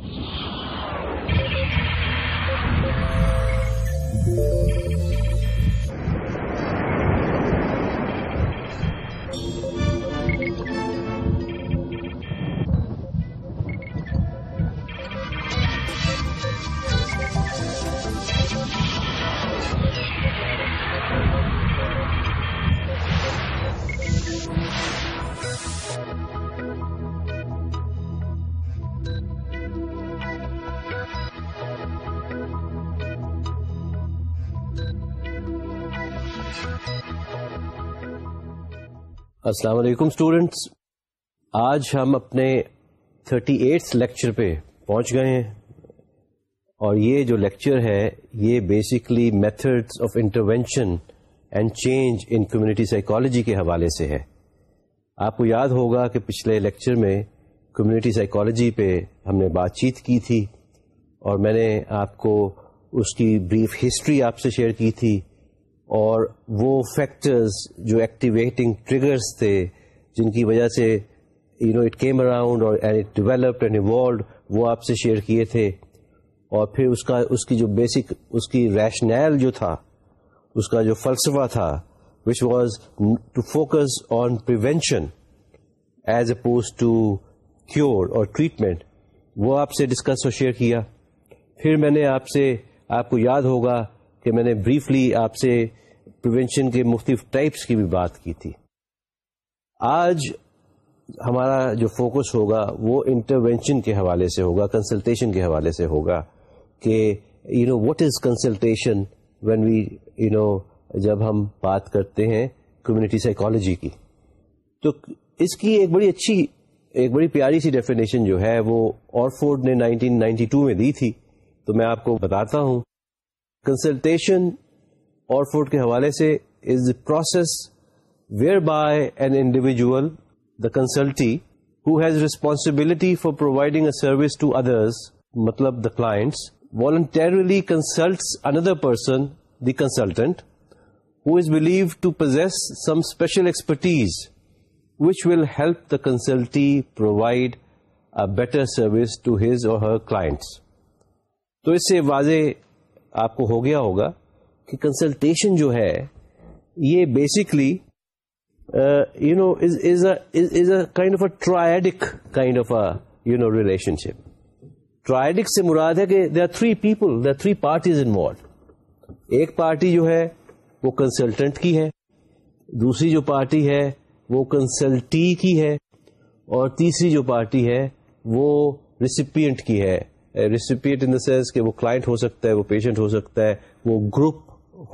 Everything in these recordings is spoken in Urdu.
Thank you. السلام علیکم اسٹوڈینٹس آج ہم اپنے تھرٹی ایٹس لیکچر پہ پہنچ گئے ہیں اور یہ جو لیکچر ہے، یہ basically methods of intervention and change in community psychology کے حوالے سے ہے۔ آپ کو یاد ہوگا کہ پچھلے لیکچر میں کمیونٹی سائیکالوجی پہ ہم نے بات چیت کی تھی اور میں نے آپ کو اس کی بریف ہسٹری آپ سے شیئر کی تھی۔ اور وہ فیکٹرز جو ایکٹیویٹنگ ٹریگرس تھے، جن کی وجہ سے you know it came around اور اٹ ڈیولپڈ اینڈ ایوالوڈ وہ آپ سے شیئر کیے تھے۔ اور پھر اس کا، اس کی جو بیسک اس کی ریشنیل جو تھا، اس کا جو فلسفہ تھا which was to focus on prevention as opposed to cure اور ٹریٹمنٹ وہ آپ سے ڈسکس اور شیئر کیا۔ پھر میں نے آپ سے، آپ کو یاد ہوگا کہ میں نے بریفلی آپ سے پریونشن کے مختلف ٹائپس کی بھی بات کی تھی۔ آج ہمارا جو فوکس ہوگا وہ انٹروینشن کے حوالے سے ہوگا کنسلٹیشن کے حوالے سے ہوگا کہ you know what is consultation when we you know جب ہم بات کرتے ہیں کمیونٹی سائیکالوجی کی۔ تو اس کی ایک بڑی اچھی، ایک بڑی پیاری سی ڈیفینیشن جو ہے وہ آرفورڈ نے 1992 میں دی تھی۔ تو میں آپ کو بتاتا ہوں کنسلٹیشن اور فوڈ کے حوالے سے is the process where by an individual the consultee who has responsibility for providing a service to others مطلب the clients voluntarily consult another person the consultant who is believed to possess some special expertise which will help the consultee provide a better service to his or her clients تو اس سے واضح آپ کو ہو گیا ہوگا کہ کنسلٹیشن جو ہے، یہ basically you know is a kind of a triadic kind of a you know relationship triadic سے مراد ہے کہ they are three people they are three parties involved ایک پارٹی جو ہے، وہ کنسلٹنٹ کی ہے، دوسری جو پارٹی ہے، وہ کنسلٹی کی ہے، اور تیسری جو پارٹی ہے، وہ ریسیپینٹ کی ہے. ریسیپیٹ ان دا سینس کہ وہ کلائنٹ ہو سکتا ہے وہ پیشنٹ ہو سکتا ہے وہ گروپ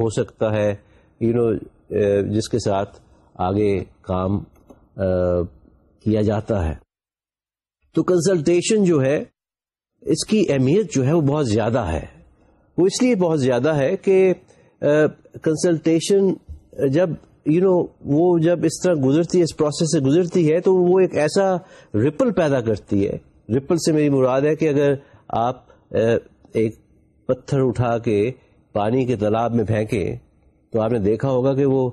ہو سکتا ہے یو you نو know, جس کے ساتھ آگے کام کیا جاتا ہے۔ تو کنسلٹیشن جو ہے اس کی اہمیت جو ہے وہ بہت زیادہ ہے۔ وہ اس لیے بہت زیادہ ہے کہ کنسلٹیشن جب یو you نو know, وہ جب اس طرح گزرتی ہے اس پروسیس سے گزرتی ہے تو وہ ایک ایسا ریپل پیدا کرتی ہے۔ ریپل سے میری مراد ہے کہ اگر آپ ایک پتھر اٹھا کے پانی کے تالاب میں پھینکے تو آپ نے دیکھا ہوگا کہ وہ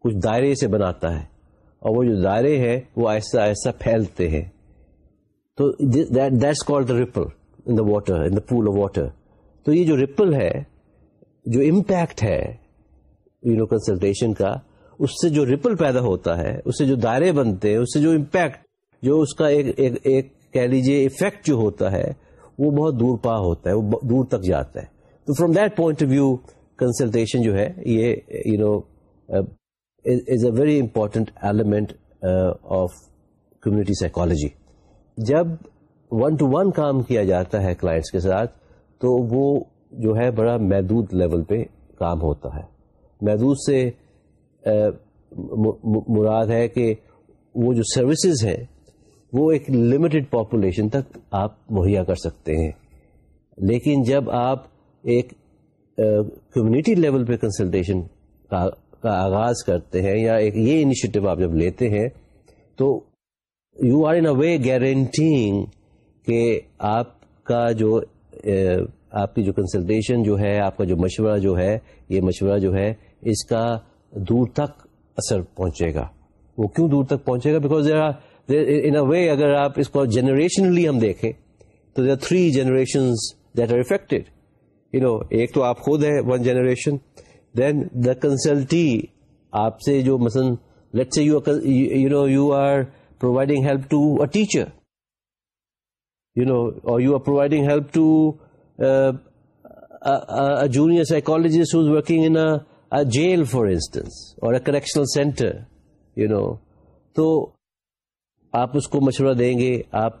کچھ دائرے سے بناتا ہے اور وہ جو دائرے ہیں وہ ایسا ایسا پھیلتے ہیں۔ تو that's call the ripple in the water in the pool of water تو یہ جو ریپل ہے جو امپیکٹ ہے یو نو کنسلٹیشن کا اس سے جو ریپل پیدا ہوتا ہے اس سے جو دائرے بنتے ہیں اس سے جو امپیکٹ جو اس کا ایک ایک, ایک کہہ لیجیے افیکٹ جو ہوتا ہے وہ بہت دور پا ہوتا ہے وہ دور تک جاتا ہے۔ تو from that point of view consultation جو ہے یہ you know is a very important element of community psychology جب ون ٹو ون کام کیا جاتا ہے کلائنٹس کے ساتھ تو وہ جو ہے بڑا محدود لیول پہ کام ہوتا ہے۔ محدود سے uh, مراد ہے کہ وہ جو سروسز ہیں وہ ایک لمیٹڈ پاپولیشن تک آپ مہیا کر سکتے ہیں۔ لیکن جب آپ ایک کمیونٹی لیول پہ کنسلٹیشن کا آغاز کرتے ہیں یا ایک یہ انیشیٹو آپ جب لیتے ہیں تو یو آر ان اے وے گارنٹیگ کہ آپ کا جو آپ کی جو کنسلٹیشن جو ہے، آپ کا جو مشورہ جو ہے، یہ مشورہ جو ہے اس کا دور تک اثر پہنچے گا۔ وہ کیوں دور تک پہنچے گا؟ بیکاز ان اے وے اگر آپ اس کو جنریشنلی ہم دیکھیں، تو there three generation that are affected you know ایک تو آپ خود ہے one generation then the consultee آپ سے جو مثلاً let's say you know you are providing help to a teacher you know or you are providing help to junior psychologist who's working in jail for instance or a correctional centre you know تو آپ اس کو مشورہ دیں گے، آپ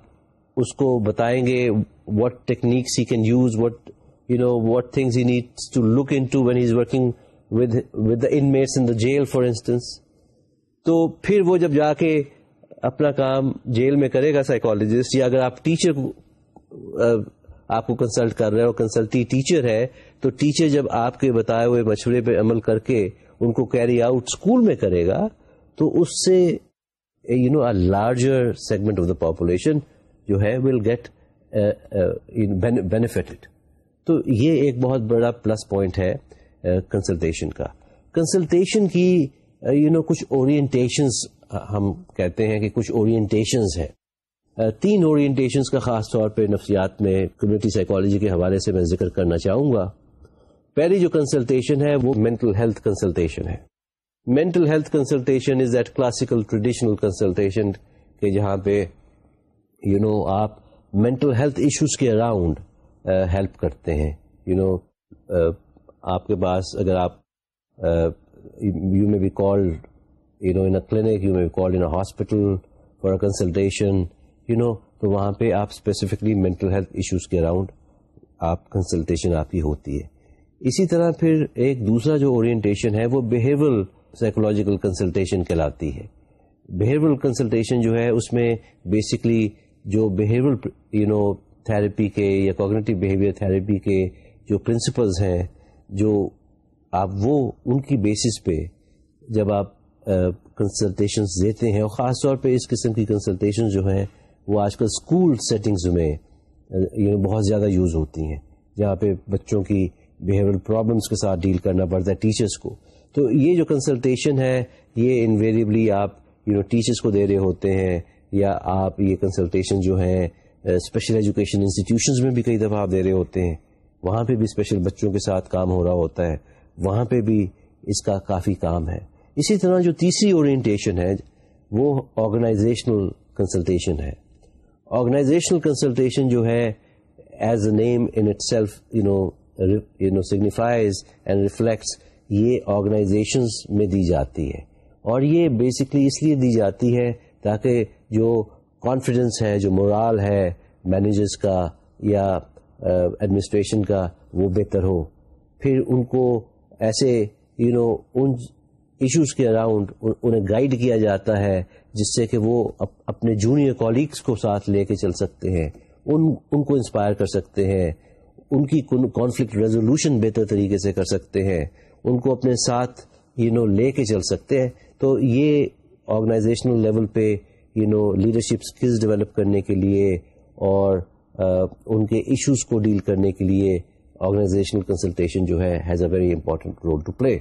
اس کو بتائیں گے what techniques he can use what you know what things he needs to look into when he is working with with the inmates in the jail for instance تو پھر وہ جب جا کے اپنا کام جیل میں کرے گا سائیکولوجسٹ یا اگر آپ ٹیچر آپ کو کنسلٹ کر رہے ہو کنسلٹی ٹیچر ہے، تو ٹیچر جب آپ کے بتائے ہوئے مشورے پہ عمل کر کے ان کو کیری آؤٹ اسکول میں کرے گا، تو اس سے you know larger segment of the population جو ہے ول گیٹ بینیفیٹڈ تو یہ ایک بہت بڑا پلس پوائنٹ ہے uh, کنسلٹیشن کا. کنسلٹیشن کی uh, یو نو کچھ اورینٹیشنس uh, ہم کہتے ہیں کہ کچھ اورینٹیشنز ہیں. تین اورینٹیشنز کا خاص طور پہ نفسیات میں کمیونٹی سائیکالوجی کے حوالے سے میں ذکر کرنا چاہوں گا. پہلی جو کنسلٹیشن ہے، وہ مینٹل ہیلتھ کنسلٹیشن ہے. Mental health consultation is that classical traditional consultation کہ جہاں پہ یو you نو know, آپ مینٹل ہیلتھ ایشوز کے اراؤنڈ ہیلپ uh, کرتے ہیں. You you know know, uh, آپ کے پاس اگر آپ you may be called you know in clinic you may be called in hospital for consultation you know تو وہاں پہ آپ اسپیسیفکلی مینٹل ہیلتھ ایشوز کے اراؤنڈ آپ کنسلٹیشن آپ کی ہوتی ہے. اسی طرح پھر ایک دوسرا جو اورینٹیشن ہے وہ بہیورل سائیکولوجیکل کنسلٹیشن کہلاتی ہے۔ بہیورل کنسلٹیشن جو ہے، اس میں بیسکلی جو بہیورل یو نو تھراپی کے یا کوگنیٹو بہیویئر تھراپی کے جو پرنسپلز ہیں، جو آپ وہ، ان کی بیسس پہ جب آپ کنسلٹیشن دیتے ہیں، اور خاص طور پہ اس قسم کی کنسلٹیشن جو ہیں، وہ آج کل اسکول سیٹنگز میں بہت زیادہ یوز ہوتی ہیں۔ جہاں پہ بچوں کی بیہیویئر پرابلمس کے ساتھ ڈیل کرنا پڑتا ہے ٹیچرس کو۔ تو یہ جو کنسلٹیشن ہے، یہ انویریبلی آپ یو نو ٹیچرس کو دے رہے ہوتے ہیں، یا آپ یہ کنسلٹیشن جو ہیں اسپیشل ایجوکیشن انسٹیٹیوشنز میں بھی کئی دفعہ آپ دے رہے ہوتے ہیں۔ وہاں پہ بھی اسپیشل بچوں کے ساتھ کام ہو رہا ہوتا ہے۔ وہاں پہ بھی اس کا کافی کام ہے۔ اسی طرح جو تیسری اورینٹیشن ہے، وہ آرگنائزیشنل کنسلٹیشن ہے۔ آرگنائزیشنل کنسلٹیشن جو ہے as a name in itself you know you know signifies and reflects یہ آرگنائزیشنس میں دی جاتی ہے۔ اور یہ بیسکلی اس لیے دی جاتی ہے تاکہ جو کانفیڈینس ہے، جو مورال ہے مینیجرس کا یا ایڈمنسٹریشن کا وہ بہتر ہو۔ پھر ان کو ایسے یو نو ان ایشوز کے اراؤنڈ انہیں گائیڈ کیا جاتا ہے جس سے کہ وہ اپنے جونیئر کولیگس کو ساتھ لے کے چل سکتے ہیں۔ ان ان کو انسپائر کر سکتے ہیں۔ ان کی کانفلکٹ ریزولوشن بہتر طریقے سے کر سکتے ہیں۔ ان کو اپنے ساتھ یو نو لے کے چل سکتے ہیں۔ تو یہ آرگنائزیشنل لیول پہ you know leadership skills develop کرنے کے لیے اور uh, ان کے ایشوز کو ڈیل کرنے کے لیے آرگنائزیشنل کنسلٹیشن جو ہے has a very important role to play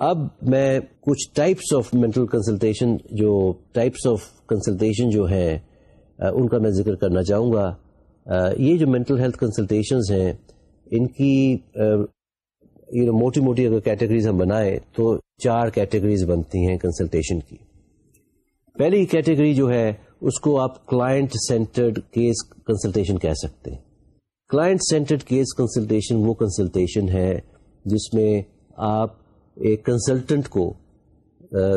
اب میں کچھ ٹائپس آف مینٹل کنسلٹیشن جو ٹائپس آف کنسلٹیشن جو ہیں uh, ان کا میں ذکر کرنا چاہوں گا۔ uh, یہ جو مینٹل ہیلتھ کنسلٹیشنز ہیں، ان کی یہ موٹی موٹی اگر کیٹیگریز ہم بنائیں تو چار کیٹیگریز بنتی ہیں کنسلٹیشن کی۔ پہلی کیٹیگری جو ہے، اس کو آپ کلائنٹ سینٹرڈ کیس کنسلٹیشن کہہ سکتے ہیں۔ کلائنٹ سینٹرڈ کیس کنسلٹیشن وہ کنسلٹیشن ہے جس میں آپ ایک کنسلٹنٹ کو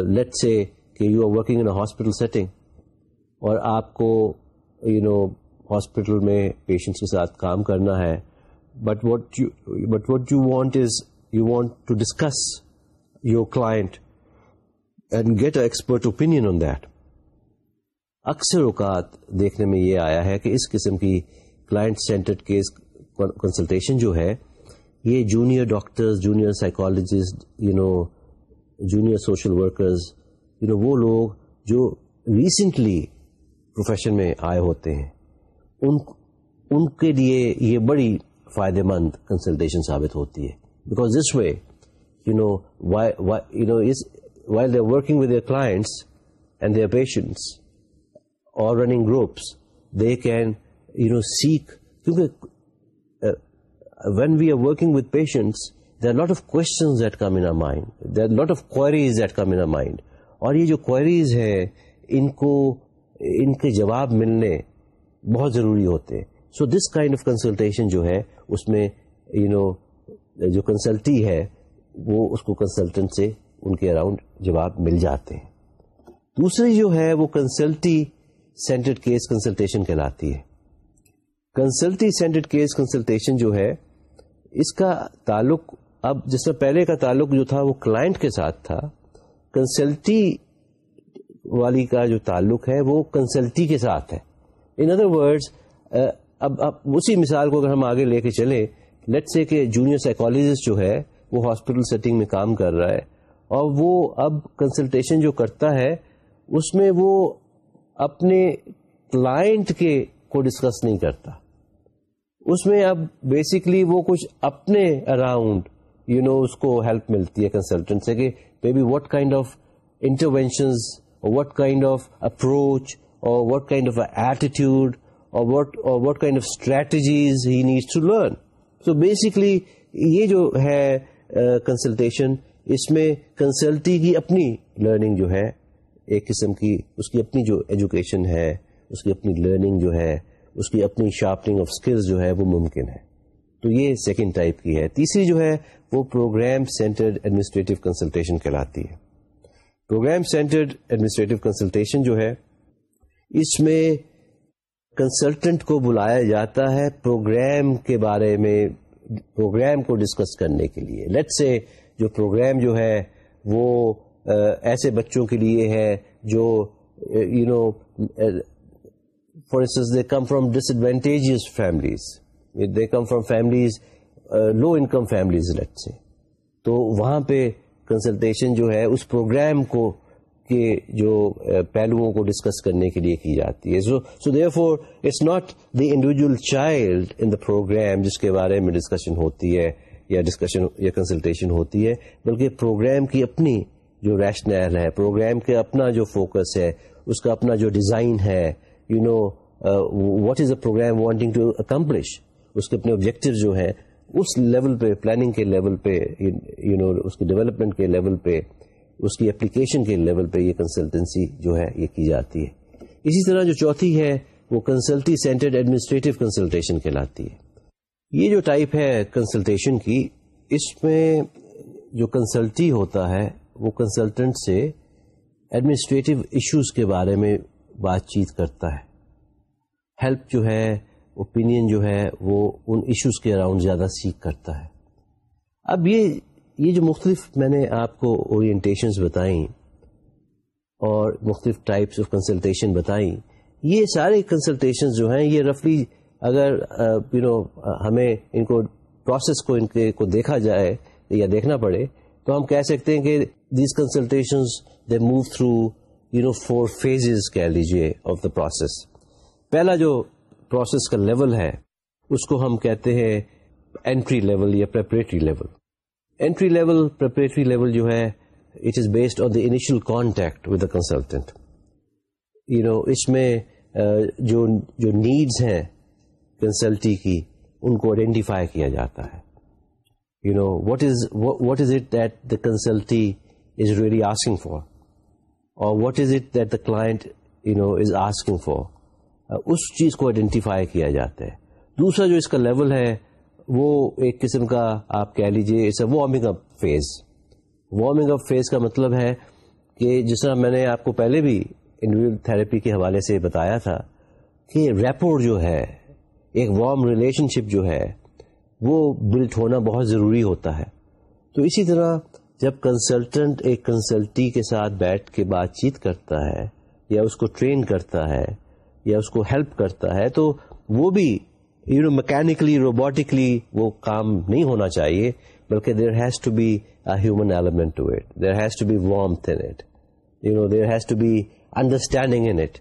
لیٹ سے کہ you are working in hospital setting اور آپ کو یو نو ہاسپٹل میں پیشنٹس کے ساتھ کام کرنا ہے۔ But what you but what you want is you want to discuss your client and get a expert opinion on that اکثر اوقات دیکھنے میں یہ آیا ہے کہ اس قسم کی کلائنٹ سینٹرڈ کیس کنسلٹیشن جو ہے، یہ junior doctors junior psychologist you know junior social workers you know وہ لوگ جو ریسنٹلی پروفیشن میں آئے ہوتے ہیں، ان ان کے لیے یہ بڑی فائدے مند کنسلٹیشن ثابت ہوتی ہے۔ Because this way you know you know while they working with their clients and their patients or running groups they can you know seek کیونکہ when we are working with patients there lot of questions that come in mind there lot of queries that come in mind اور یہ جو کوئریز ہے ان کو، ان کے جواب ملنے بہت ضروری ہوتے ہیں۔ So this kind of consultation جو ہے، اس میں یو نو جو کنسلٹی ہے، وہ اس کو کنسلٹنٹ سے ان کے اراؤنڈ جواب مل جاتے ہیں۔ دوسری جو ہے وہ کنسلٹی سینٹرڈ کیس کنسلٹیشن کہلاتی ہے۔ کنسلٹی سینٹرڈ کیس کنسلٹیشن جو ہے، اس کا تعلق اب جس میں پہلے کا تعلق جو تھا وہ کلائنٹ کے ساتھ تھا کنسلٹی والی کا جو تعلق ہے وہ کنسلٹی کے ساتھ ہے۔ ان ادر ورڈ اب اب اسی مثال کو اگر ہم آگے لے کے چلے لیٹ سے کہ جونیئر سائیکولوجسٹ جو ہے، وہ ہاسپٹل سیٹنگ میں کام کر رہا ہے، اور وہ اب کنسلٹیشن جو کرتا ہے، اس میں وہ اپنے کلائنٹ کے کو ڈسکس نہیں کرتا۔ اس میں اب بیسکلی وہ کچھ اپنے اراؤنڈ یو نو اس کو ہیلپ ملتی ہے کنسلٹنٹ سے کہ maybe what kind of interventions what kind of approach or what kind of attitude what kind of strategies he needs to learn so basically یہ جو ہے uh, کنسلٹیشن اس میں کنسلٹی کی اپنی لرننگ جو ہے، ایک قسم کی، اس کی اپنی جو ایجوکیشن ہے، اس کی اپنی لرننگ جو ہے، اس کی اپنی شارپنگ آف اسکلز جو ہے، وہ ممکن ہے. تو یہ سیکنڈ ٹائپ کی ہے. تیسری جو ہے، وہ پروگرام سینٹرڈ ایڈمنسٹریٹو کنسلٹیشن کہلاتی ہے. پروگرام سینٹرڈ ایڈمنسٹریٹو کنسلٹیشن جو ہے، اس میں کنسلٹنٹ کو بلایا جاتا ہے پروگرام کے بارے میں، پروگرام کو ڈسکس کرنے کے لیے۔ لیٹ سے جو پروگرام جو ہے، وہ ایسے بچوں کے لیے ہے جو you know for instance they come from disadvantages families they come from families low income families let's say تو وہاں پہ کنسلٹیشن جو ہے، اس پروگرام کو کے جو eh, پہلوؤں کو ڈسکس کرنے کے لیے کی جاتی ہے. So so therefore it's not the individual child in the programme جس کے بارے میں ڈسکشن ہوتی ہے یا ڈسکشن یا کنسلٹیشن ہوتی ہے، بلکہ پروگرام کی اپنی جو ریشنل ہے پروگرام کے اپنا جو فوکس ہے، اس کا اپنا جو ڈیزائن ہے you know what is a programme wanting to accomplish اس کے اپنے آبجیکٹو جو ہیں، اس لیول پہ پلاننگ کے لیول پہ یو نو اس کے ڈیولپمنٹ کے لیول پہ اس کی اپلیکیشن کے لیول پہ یہ کنسلٹنسی جو ہے یہ کی جاتی ہے۔ اسی طرح جو چوتھی ہے، وہ کنسلٹی سینٹرڈ ایڈمنسٹریٹو کنسلٹیشن کہلاتی ہے۔ یہ جو ٹائپ ہے کنسلٹیشن کی، اس میں جو کنسلٹی ہوتا ہے، وہ کنسلٹنٹ سے ایڈمنسٹریٹو ایشوز کے بارے میں بات چیت کرتا ہے۔ ہیلپ جو ہے اوپینین جو ہے، وہ ان ایشوز کے اراؤنڈ زیادہ سیکھ کرتا ہے۔ اب یہ یہ جو مختلف میں نے آپ کو اورینٹیشنز بتائیں اور مختلف ٹائپس آف کنسلٹیشن بتائیں، یہ سارے کنسلٹیشن جو ہیں، یہ رفلی اگر یو نو ہمیں ان کو پروسیس کو، ان کے، کو دیکھا جائے یا دیکھنا پڑے، تو ہم کہہ سکتے ہیں کہ these consultation they move through you know four phases کہہ لیجیے آف دا پروسیس پہلا جو پروسیس کا لیول ہے، اس کو ہم کہتے ہیں اینٹری لیول یا preparatory level entry level preparatory level جو ہے it is based on the initial contact with the consultant you know اس میں uh, جو جو نیڈس ہیں کنسلٹی کی، ان کو آئیڈینٹیفائی کیا جاتا ہے. You know what is what is it that the consultee is really asking for or what is it that the client you know is asking for اس چیز کو آئیڈینٹیفائی کیا جاتا ہے. دوسرا جو اس کا لیول ہے وہ ایک قسم کا آپ کہہ لیجیے اسے warming up phase warming up phase کا مطلب ہے کہ جس طرح میں نے آپ کو پہلے بھی انڈیویجل تھراپی کے حوالے سے بتایا تھا کہ ریپور جو ہے، ایک وارم ریلیشن شپ جو ہے، وہ بلٹ ہونا بہت ضروری ہوتا ہے۔ تو اسی طرح جب کنسلٹنٹ ایک کنسلٹی کے ساتھ بیٹھ کے بات چیت کرتا ہے، یا اس کو ٹرین کرتا ہے، یا اس کو ہیلپ کرتا ہے، تو وہ بھی یو نو میکینکلی روبوٹکلی وہ کام نہیں ہونا چاہیے، بلکہ there has to be human element to it there has to be warmth in it you know there has to be understanding in it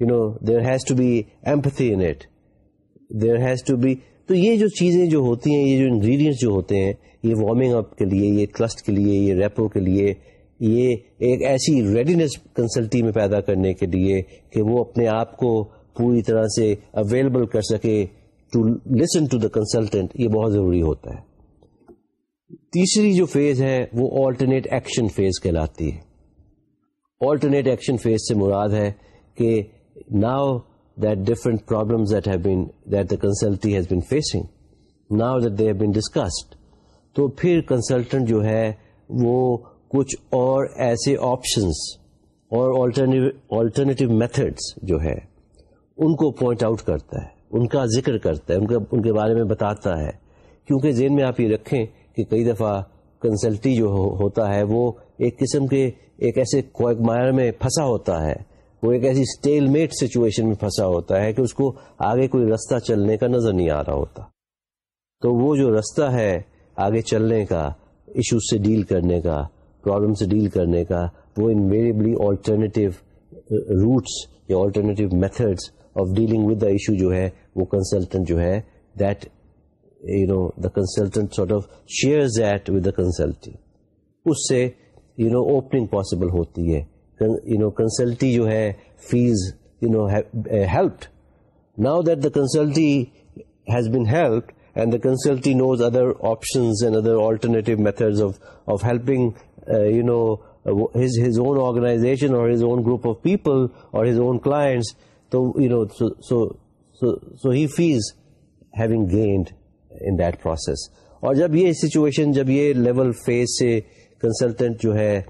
you know there has to be empathy in it there has to be تو یہ جو چیزیں جو ہوتی ہیں، یہ جو انگریڈینٹس جو ہوتے ہیں، یہ وارمنگ اپ کے لیے، یہ ٹرسٹ کے لیے، یہ ریپو کے لیے، یہ ایک ایسی ریڈینس کنسلٹی میں پیدا کرنے کے لیے کہ وہ اپنے آپ کو پوری طرح سے اویلیبل کر سکے۔ To listen to the consultant یہ بہت ضروری ہوتا ہے۔ تیسری جو فیز ہے، وہ آلٹرنیٹ ایکشن فیز کہلاتی ہے۔ آلٹرنیٹ ایکشن فیز سے مراد ہے کہ now that different problem that have been that the consultee has been facing now that they have been discussed تو پھر کنسلٹنٹ جو ہے، وہ کچھ اور ایسے آپشنس اور آلٹرنیٹیو میتھڈس جو ہے، ان کو پوائنٹ آؤٹ کرتا ہے۔ ان کا ذکر کرتا ہے، ان کا ان کے بارے میں بتاتا ہے۔ کیونکہ ذہن میں آپ یہ رکھیں کہ کئی دفعہ کنسلٹی جو ہوتا ہے، وہ ایک قسم کے ایک ایسے مائر میں پھنسا ہوتا ہے۔ وہ ایک ایسی اسٹیل میٹ سچویشن میں پھنسا ہوتا ہے کہ اس کو آگے کوئی رستہ چلنے کا نظر نہیں آ رہا ہوتا۔ تو وہ جو رستہ ہے آگے چلنے کا ایشو سے ڈیل کرنے کا پرابلم سے ڈیل کرنے کا، وہ انویریبلی آلٹرنیٹیو روٹس یا alternative methods of dealing with the issue جو ہے وہ کنسلٹنٹ جو ہے that you know the consultant sort of share that with the consultee اس سے یو نو اوپننگ پاسبل ہوتی ہے۔ یو نو کنسلٹی جو ہے phase you know help now that the consultee has been help and the consultee knows other options and other alternative methods of helping you know his, his own organization or his own group of people or his own clients. So, you know, so, so, so, so he feels having اور جب یہ سچویشن جب یہ لیول فیز سے کنسلٹنٹ جو ہے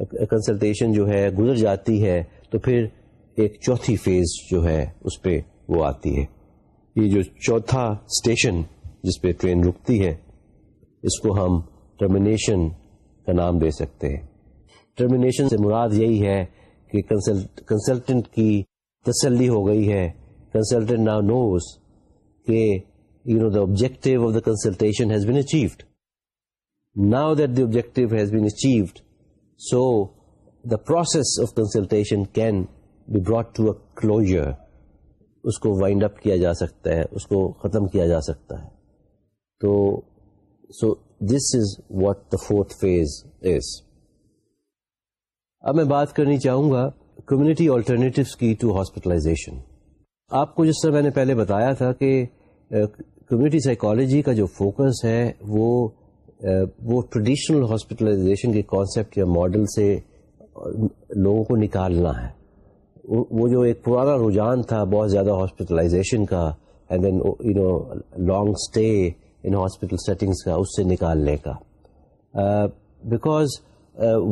کنسلٹیشن جو ہے گزر جاتی ہے تو پھر ایک چوتھی فیز جو ہے اس پہ وہ آتی ہے یہ جو چوتھا اسٹیشن جس پہ ٹرین رکتی ہے اس کو ہم ٹرمینیشن کا نام دے سکتے ہیں ٹرمینیشن سے مراد یہی ہے کہ کنسلٹنٹ کی تسلی ہو گئی ہے۔ کنسلٹنٹ ناؤ نوز کہ you know the objective of the consultation has been achieved now that the objective has been achieved so the process of consultation can be brought to a closure اس کو وائنڈ اپ کیا جا سکتا ہے اس کو ختم کیا جا سکتا ہے تو so this is what the fourth phase is اب میں بات کرنی چاہوں گا کمیونٹی آلٹرنیٹیوس کی ٹو ہاسپٹلائزیشن آپ کو جس طرح میں نے پہلے بتایا تھا کہ کمیونٹی سائیکالوجی کا جو فوکس ہے وہ وہ ٹریڈیشنل ہاسپٹلائزیشن کے کانسیپٹ یا ماڈل سے لوگوں کو نکالنا ہے. وہ جو ایک پرانا رجحان تھا بہت زیادہ ہاسپٹلائزیشن کا and then you know long stay in hospital settings کا اس سے نکالنے کا. Because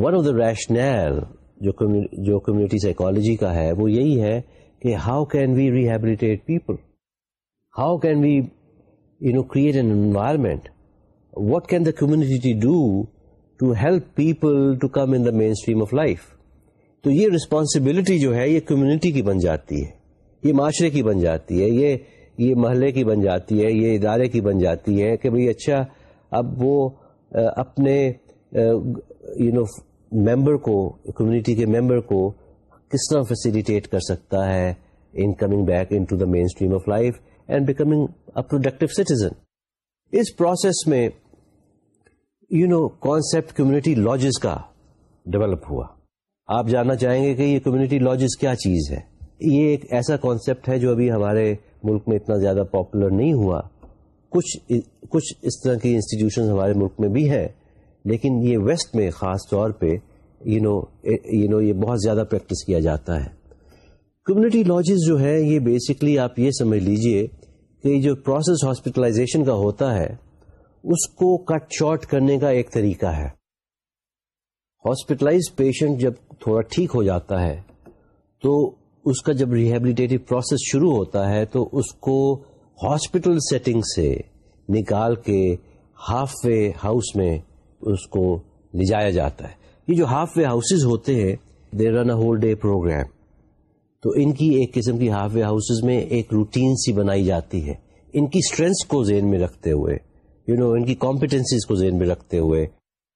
one of the rational جو کمیونٹی سائیکالوجی کا ہے، وہ یہی ہے کہ how can we rehabilitate people how can we you know create an environment what can the community do to help people to come in the mainstream of life تو یہ ریسپانسبلٹی جو ہے، یہ کمیونٹی کی بن جاتی ہے. یہ معاشرے کی بن جاتی ہے. یہ یہ محلے کی بن جاتی ہے. یہ ادارے کی بن جاتی ہے کہ بھائی اچھا اب وہ، اپنے یو نو ممبر کو کمیونٹی کے ممبر کو کس طرح فیسیلیٹیٹ کر سکتا ہے in coming back into the mainstream of life and becoming a productive citizen us process میں you know concept community lodges کا ڈیولپ ہوا۔ آپ جاننا چاہیں گے کہ یہ کمیونٹی لاجز کیا چیز ہے؟ یہ ایک ایسا کانسیپٹ ہے جو ابھی ہمارے ملک میں اتنا زیادہ پاپولر نہیں ہوا۔ کچھ کچھ اس طرح کی انسٹیٹیوشن ہمارے ملک میں بھی ہیں۔ لیکن یہ ویسٹ میں خاص طور پہ یو نو یو نو یہ بہت زیادہ پریکٹس کیا جاتا ہے۔ کمیونٹی لاجز جو ہے یہ بیسکلی آپ یہ سمجھ لیجیے کہ جو پروسیس ہاسپٹلائزیشن کا ہوتا ہے، اس کو کٹ شارٹ کرنے کا ایک طریقہ ہے۔ ہاسپٹلائز پیشنٹ جب تھوڑا ٹھیک ہو جاتا ہے، تو اس کا جب ریہیبلیٹیو پروسیس شروع ہوتا ہے، تو اس کو ہاسپٹل سیٹنگ سے نکال کے ہاف وے ہاؤس میں اس کو لے جایا جاتا ہے۔ یہ جو ہاف وے ہاؤسز ہوتے ہیں they run a whole day programme تو ان کی ایک قسم کی ہاف وے ہاؤسز میں ایک روٹین سی بنائی جاتی ہے۔ ان کی اسٹرینتھ کو ذہن میں رکھتے ہوئے یو you نو know, ان کی کمپیٹنسیز کو ذہن میں رکھتے ہوئے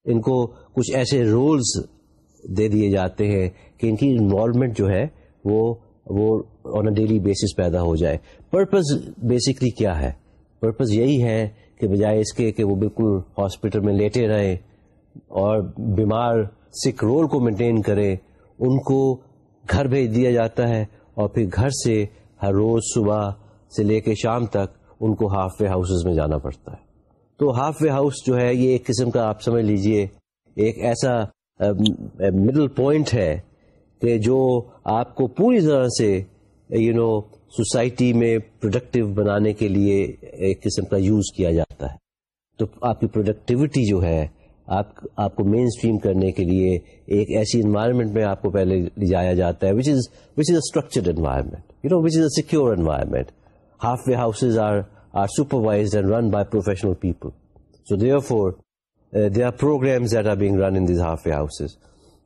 ان کو کچھ ایسے رولز دے دیے جاتے ہیں کہ ان کی انوالومنٹ جو ہے وہ وہ آن اے ڈیلی بیسس پیدا ہو جائے۔ پرپز بیسکلی کیا ہے؟ پرپز یہی ہے کہ بجائے اس کے کہ وہ بالکل ہاسپٹل میں لیٹے رہیں اور بیمار سکھ رول کو مینٹین کرے، ان کو گھر بھیج دیا جاتا ہے اور پھر گھر سے ہر روز صبح سے لے کے شام تک ان کو ہاف وے ہاؤسز میں جانا پڑتا ہے۔ تو ہاف وے ہاؤس جو ہے، یہ ایک قسم کا آپ سمجھ لیجیے، ایک ایسا مڈل پوائنٹ ہے کہ جو آپ کو پوری طرح سے یو نو سوسائٹی میں پروڈکٹیو بنانے کے لیے ایک قسم کا یوز کیا جاتا ہے۔ تو آپ کی پروڈکٹیوٹی جو ہے، آپ آپ کو مین اسٹریم کرنے کے لیے ایک ایسی انوائرمنٹ میں آپ کو پہلے لے جایا جاتا ہے which is which is a structured environment you know which is a secure environment halfway houses are are supervise and run by professional people so therefore they are programmes that are being run in these halfway houses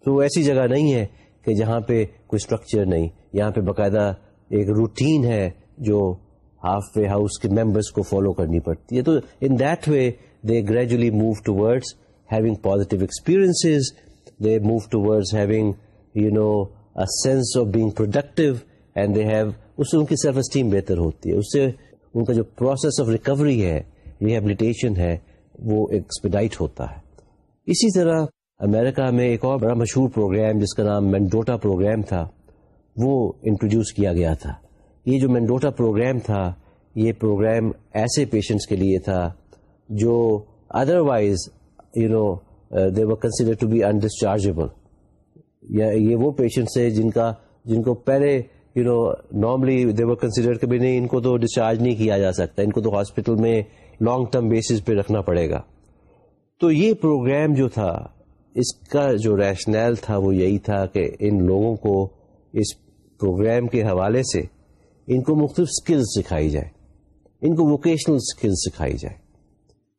تو ایسی جگہ نہیں ہے کہ جہاں پہ کوئی اسٹرکچر نہیں، یہاں پہ باقاعدہ ایک روٹین ہے جو ہاف وے ہاؤس کے ممبرس کو فالو کرنی پڑتی ہے۔ تو in that way they gradually move towards having positive experiences. They move towards having, you know, a sense of being productive and they have, اس سے ان کی سیلف اسٹیم بہتر ہوتی ہے۔ اس سے ان کا جو پروسیس آف ریکوری ہے ریہیبلیٹیشن ہے وہ ایکسپیڈائٹ ہوتا ہے۔ اسی طرح امریکہ میں ایک اور بڑا مشہور پروگرام جس کا نام مینڈوٹا پروگرام تھا۔ وہ انٹروڈیوس کیا گیا تھا۔ یہ جو مینڈوٹا پروگرام تھا، یہ پروگرام ایسے پیشنٹس کے لیے تھا جو otherwise you know they were consider to be undischargeable یا یہ وہ پیشنٹس ہیں جن کا، جن کو پہلے you know normally they were consider کہ نہیں، ان کو تو ڈسچارج نہیں کیا جا سکتا، ان کو تو ہاسپٹل میں لانگ ٹرم بیسس پہ رکھنا پڑے گا۔ تو یہ پروگرام جو تھا، اس کا جو ریشنل تھا وہ یہی تھا کہ ان لوگوں کو اس پروگرام کے حوالے سے ان کو مختلف اسکلز سکھائی جائے، ان کو ووکیشنل اسکلز سکھائی جائے۔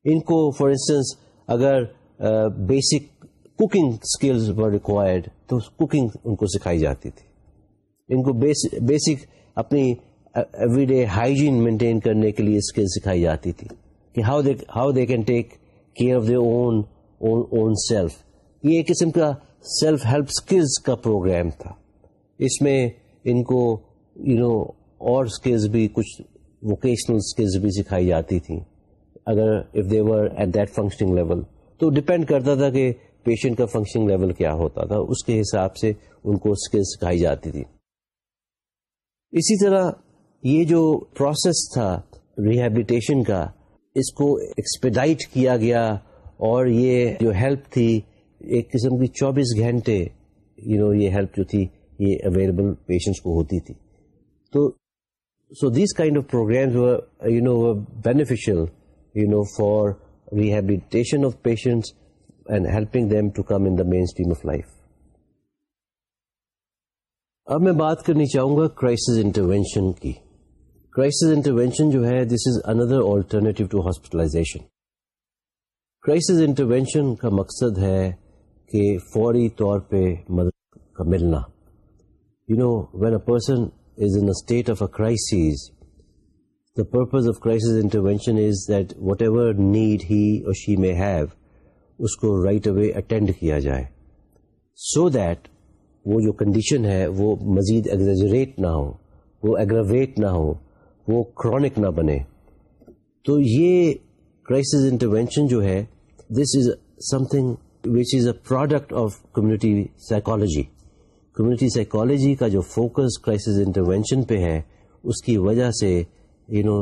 ان کو فار انسٹنس اگر بیسک کوکنگ اسکلز ریکوائرڈ تو کوکنگ ان کو سکھائی جاتی تھی۔ ان کو بیسک اپنی ایوری ڈے ہائیجین مینٹین کرنے کے لیے اسکل سکھائی جاتی تھی کہ how they how they can take care of own own self یہ ایک قسم کا سیلف ہیلپ اسکلز کا پروگرام تھا۔ اس میں ان کو یو نو اور اسکلز بھی، کچھ ووکیشنل اسکلز بھی سکھائی جاتی تھیں۔ اگر if they were at that functioning level تو ڈپینڈ کرتا تھا کہ پیشنٹ کا فنکشننگ لیول کیا ہوتا تھا۔ اس کے حساب سے ان کو اسکل سکھائی جاتی تھی۔ اسی طرح یہ جو پروسیس تھا ریہیبلیٹیشن کا، اس کو ایکسپیڈائٹ کیا گیا اور یہ جو ہیلپ تھی، ایک قسم کی چوبیس گھنٹے یو نو یہ ہیلپ جو تھی یہ اویلیبل پیشنٹس کو ہوتی تھی۔ تو so these kind of programme you know beneficial you know for rehabilitation of patients and helping them to come in the mainstream of life اب میں بات کرنی چاہوں گا کرائسس انٹروینشن کی۔ کرائسس انٹروینشن جو ہے this is another alternative to hospitalisation crisis intervention کا مقصد ہے کہ فوری طور پہ مدد کا ملنا۔ You know when a person is in state of a crisis The purpose of crisis intervention is that whatever need he or she may have, اس کو رائٹ اوے اٹینڈ کیا جائے سو دیٹ وہ جو کنڈیشن ہے وہ مزید ایگزریٹ نہ ہو وہ ایگراویٹ نہ ہو وہ کرونک نہ بنے تو یہ کرائسز انٹروینشن جو ہے this is something which is a product of community psychology community psychology کا جو فوکس کرائسز انٹروینشن پہ ہے، اس کی وجہ سے you know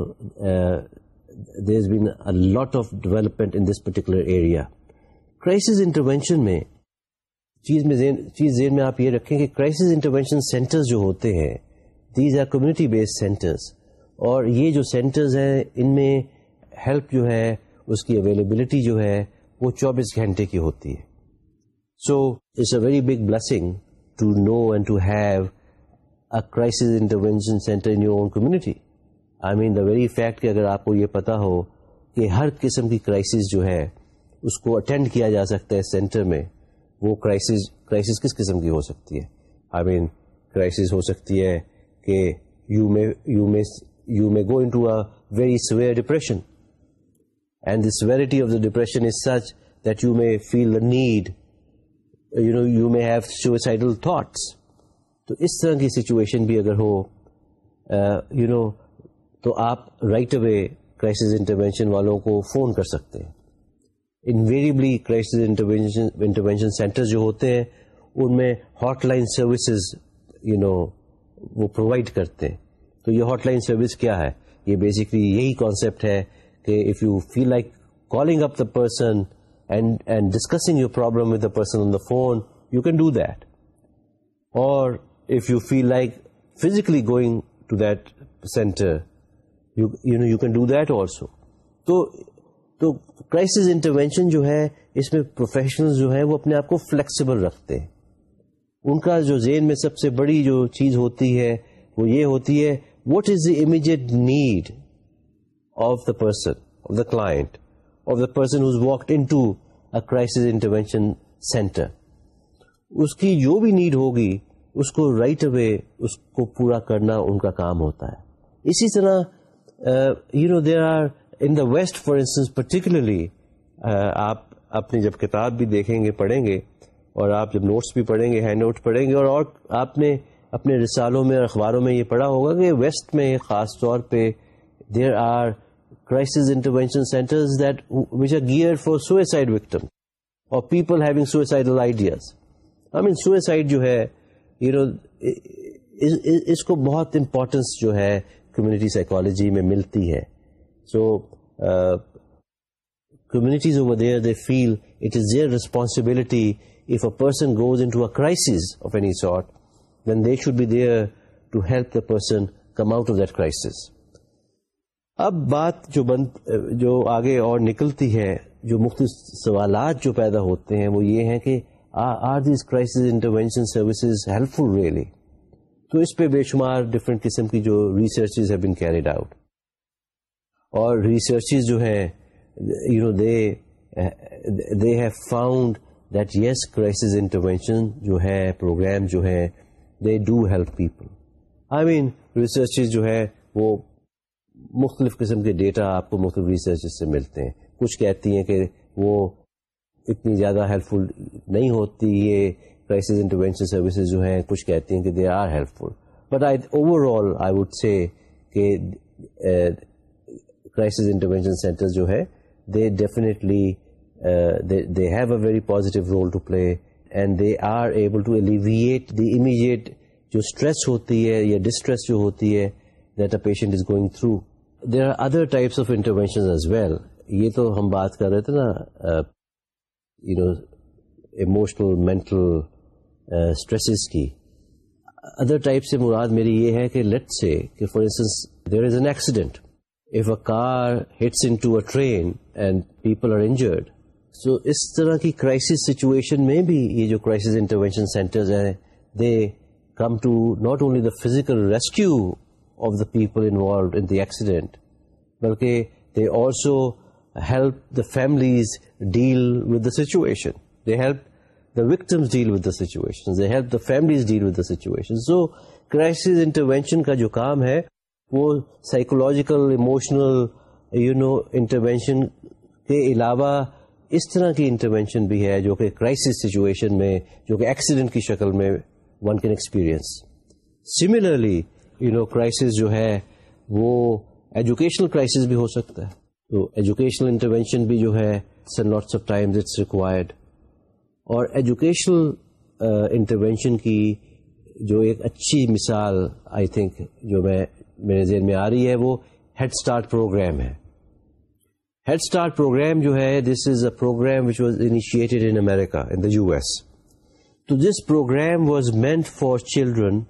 there been lot of development in this particular area crisis intervention میں، چیز میں چیز زیر میں آپ یہ رکھیں کہ کرائسس انٹروینشن سینٹرز جو ہوتے ہیں these are community based centres اور یہ جو سینٹرز ہیں، ان میں ہیلپ جو ہے، اس کی اویلیبلٹی جو ہے، وہ چوبیس گھنٹے کی ہوتی ہے۔ So it's a very big blessing to know and to have a crisis intervention centre in your own community I mean the very fact کہ اگر آپ کو یہ پتا ہو کہ ہر قسم کی کرائسس جو ہے اس کو اٹینڈ کیا جا سکتا ہے سینٹر میں وہ کرائسس کرائسس کس قسم کی ہو سکتی ہے آئی مین کرائسس ہو سکتی ہے کہ you may you may you may go into a very severe depression and the severity of the depression is such that you may feel the need you know you may have suicidal thoughts تو اس طرح کی سچویشن بھی اگر ہو یو نو تو آپ رائٹ اوے کرائسس انٹروینشن والوں کو فون کر سکتے ہیں. انویریبلی کرائسس انٹروینشن سینٹر جو ہوتے ہیں، ان میں hotline services you know وہ پرووائڈ کرتے ہیں. تو یہ ہاٹ لائن سروس کیا ہے؟ یہ بیسکلی یہی کانسیپٹ ہے کہ if you feel like calling up the person and discussing your problem with the person on the phone you can do that اور if you feel like physically going to that centre you can do that also تو کرائسس انٹروینشن جو ہے اس میں پروفیشنل جو ہے وہ اپنے آپ کو فلیکسیبل رکھتے ہیں ان کا جو ذہن میں سب سے بڑی جو چیز ہوتی ہے وہ یہ ہوتی ہے what is the immediate need of the person of the client of the person who's walked into crisis intervention centre اس کی جو بھی نیڈ ہوگی اس کو رائٹ right اوے اس کو پورا کرنا ان کا کام ہوتا ہے اسی طرح you know there are in the West for instance particularly آپ اپنی جب کتاب بھی دیکھیں گے پڑھیں گے اور آپ جب نوٹس بھی پڑھیں گے ہینڈ نوٹس پڑھیں گے اور اور آپ نے اپنے رسالوں میں اور اخباروں میں یہ پڑھا ہوگا کہ ویسٹ میں خاص طور پہ there are crisis intervention centres that which are gear for suicide victim اور people having suicidal ideas I mean suicide جو ہے یو نو اس کو بہت امپورٹینس جو ہے کمیونٹی سائیکالوجی میں ملتی ہے so communities over there they feel it is their responsibility if a person goes into a crisis of any sort then they should be there to help the person come out of that crisis اب بات جو بند جو آگے اور نکلتی ہے جو مختلف سوالات جو پیدا ہوتے ہیں، وہ یہ ہیں کہ are these crisis intervention services helpful really تو اس پہ بے شمار ڈفرینٹ قسم کی جو ریسرچز بین کیریڈ آؤٹ اور ریسرچز جو ہیں you know they they have found that yes crisis intervention جو ہے پروگرام جو ہے they do help people I mean researches جو ہے وہ مختلف قسم کے ڈیٹا آپ کو مختلف ریسرچ سے ملتے ہیں۔ کچھ کہتی ہیں کہ وہ اتنی زیادہ ہیلپ فل نہیں ہوتی، یہ کرائسز انٹروینشن سروسز جو ہیں، کچھ کہتی ہیں کہ they are helpful but I overall I would say کہ کرائسز انٹروینشن سینٹر جو ہے they definitely they have a very positive role to play and they are able to alleviate the immediate جو اسٹریس ہوتی ہے یا ڈسٹریس جو ہوتی ہے that a patient is going through there are other types of intervention as well یہ تو ہم بات کر رہے تھے نا you know emotional mental stresses کی۔ ادر ٹائپ سے مراد میری یہ ہے کہ لیٹ سے کہ for instance there is an accident if a car hits into a train and people are injured so اس طرح کی کرائسس سچویشن میں بھی یہ جو کرائسس انٹروینشن سینٹرز ہیں they come to not only the physical rescue of the people involved in the accident بلکہ they also help the families deal with the situation they help the victims deal with the situation they help the families deal with the situation so crisis intervention کا جو کام ہے، وہ psychological emotional you know intervention کے علاوہ اس طرح کی انٹروینشن بھی ہے جو کہ کرائسس سچویشن میں، جو کہ ایکسیڈنٹ کی شکل میں one can experience similarly you know crisis جو ہے وہ ایجوکیشنل کرائسس بھی ہو سکتا ہے۔ تو ایجوکیشنل انٹروینشن بھی جو ہے lots of times it's required اور ایجوکیشنل انٹروینشن uh, کی جو ایک اچھی مثال آئی تھنک جو میں، میرے ذہن میں آ رہی ہے وہ ہیڈ اسٹارٹ پروگرام ہے۔ ہیڈ اسٹارٹ پروگرام جو ہے this is a programme which was initiated in America in the US S تو this programme was meant for children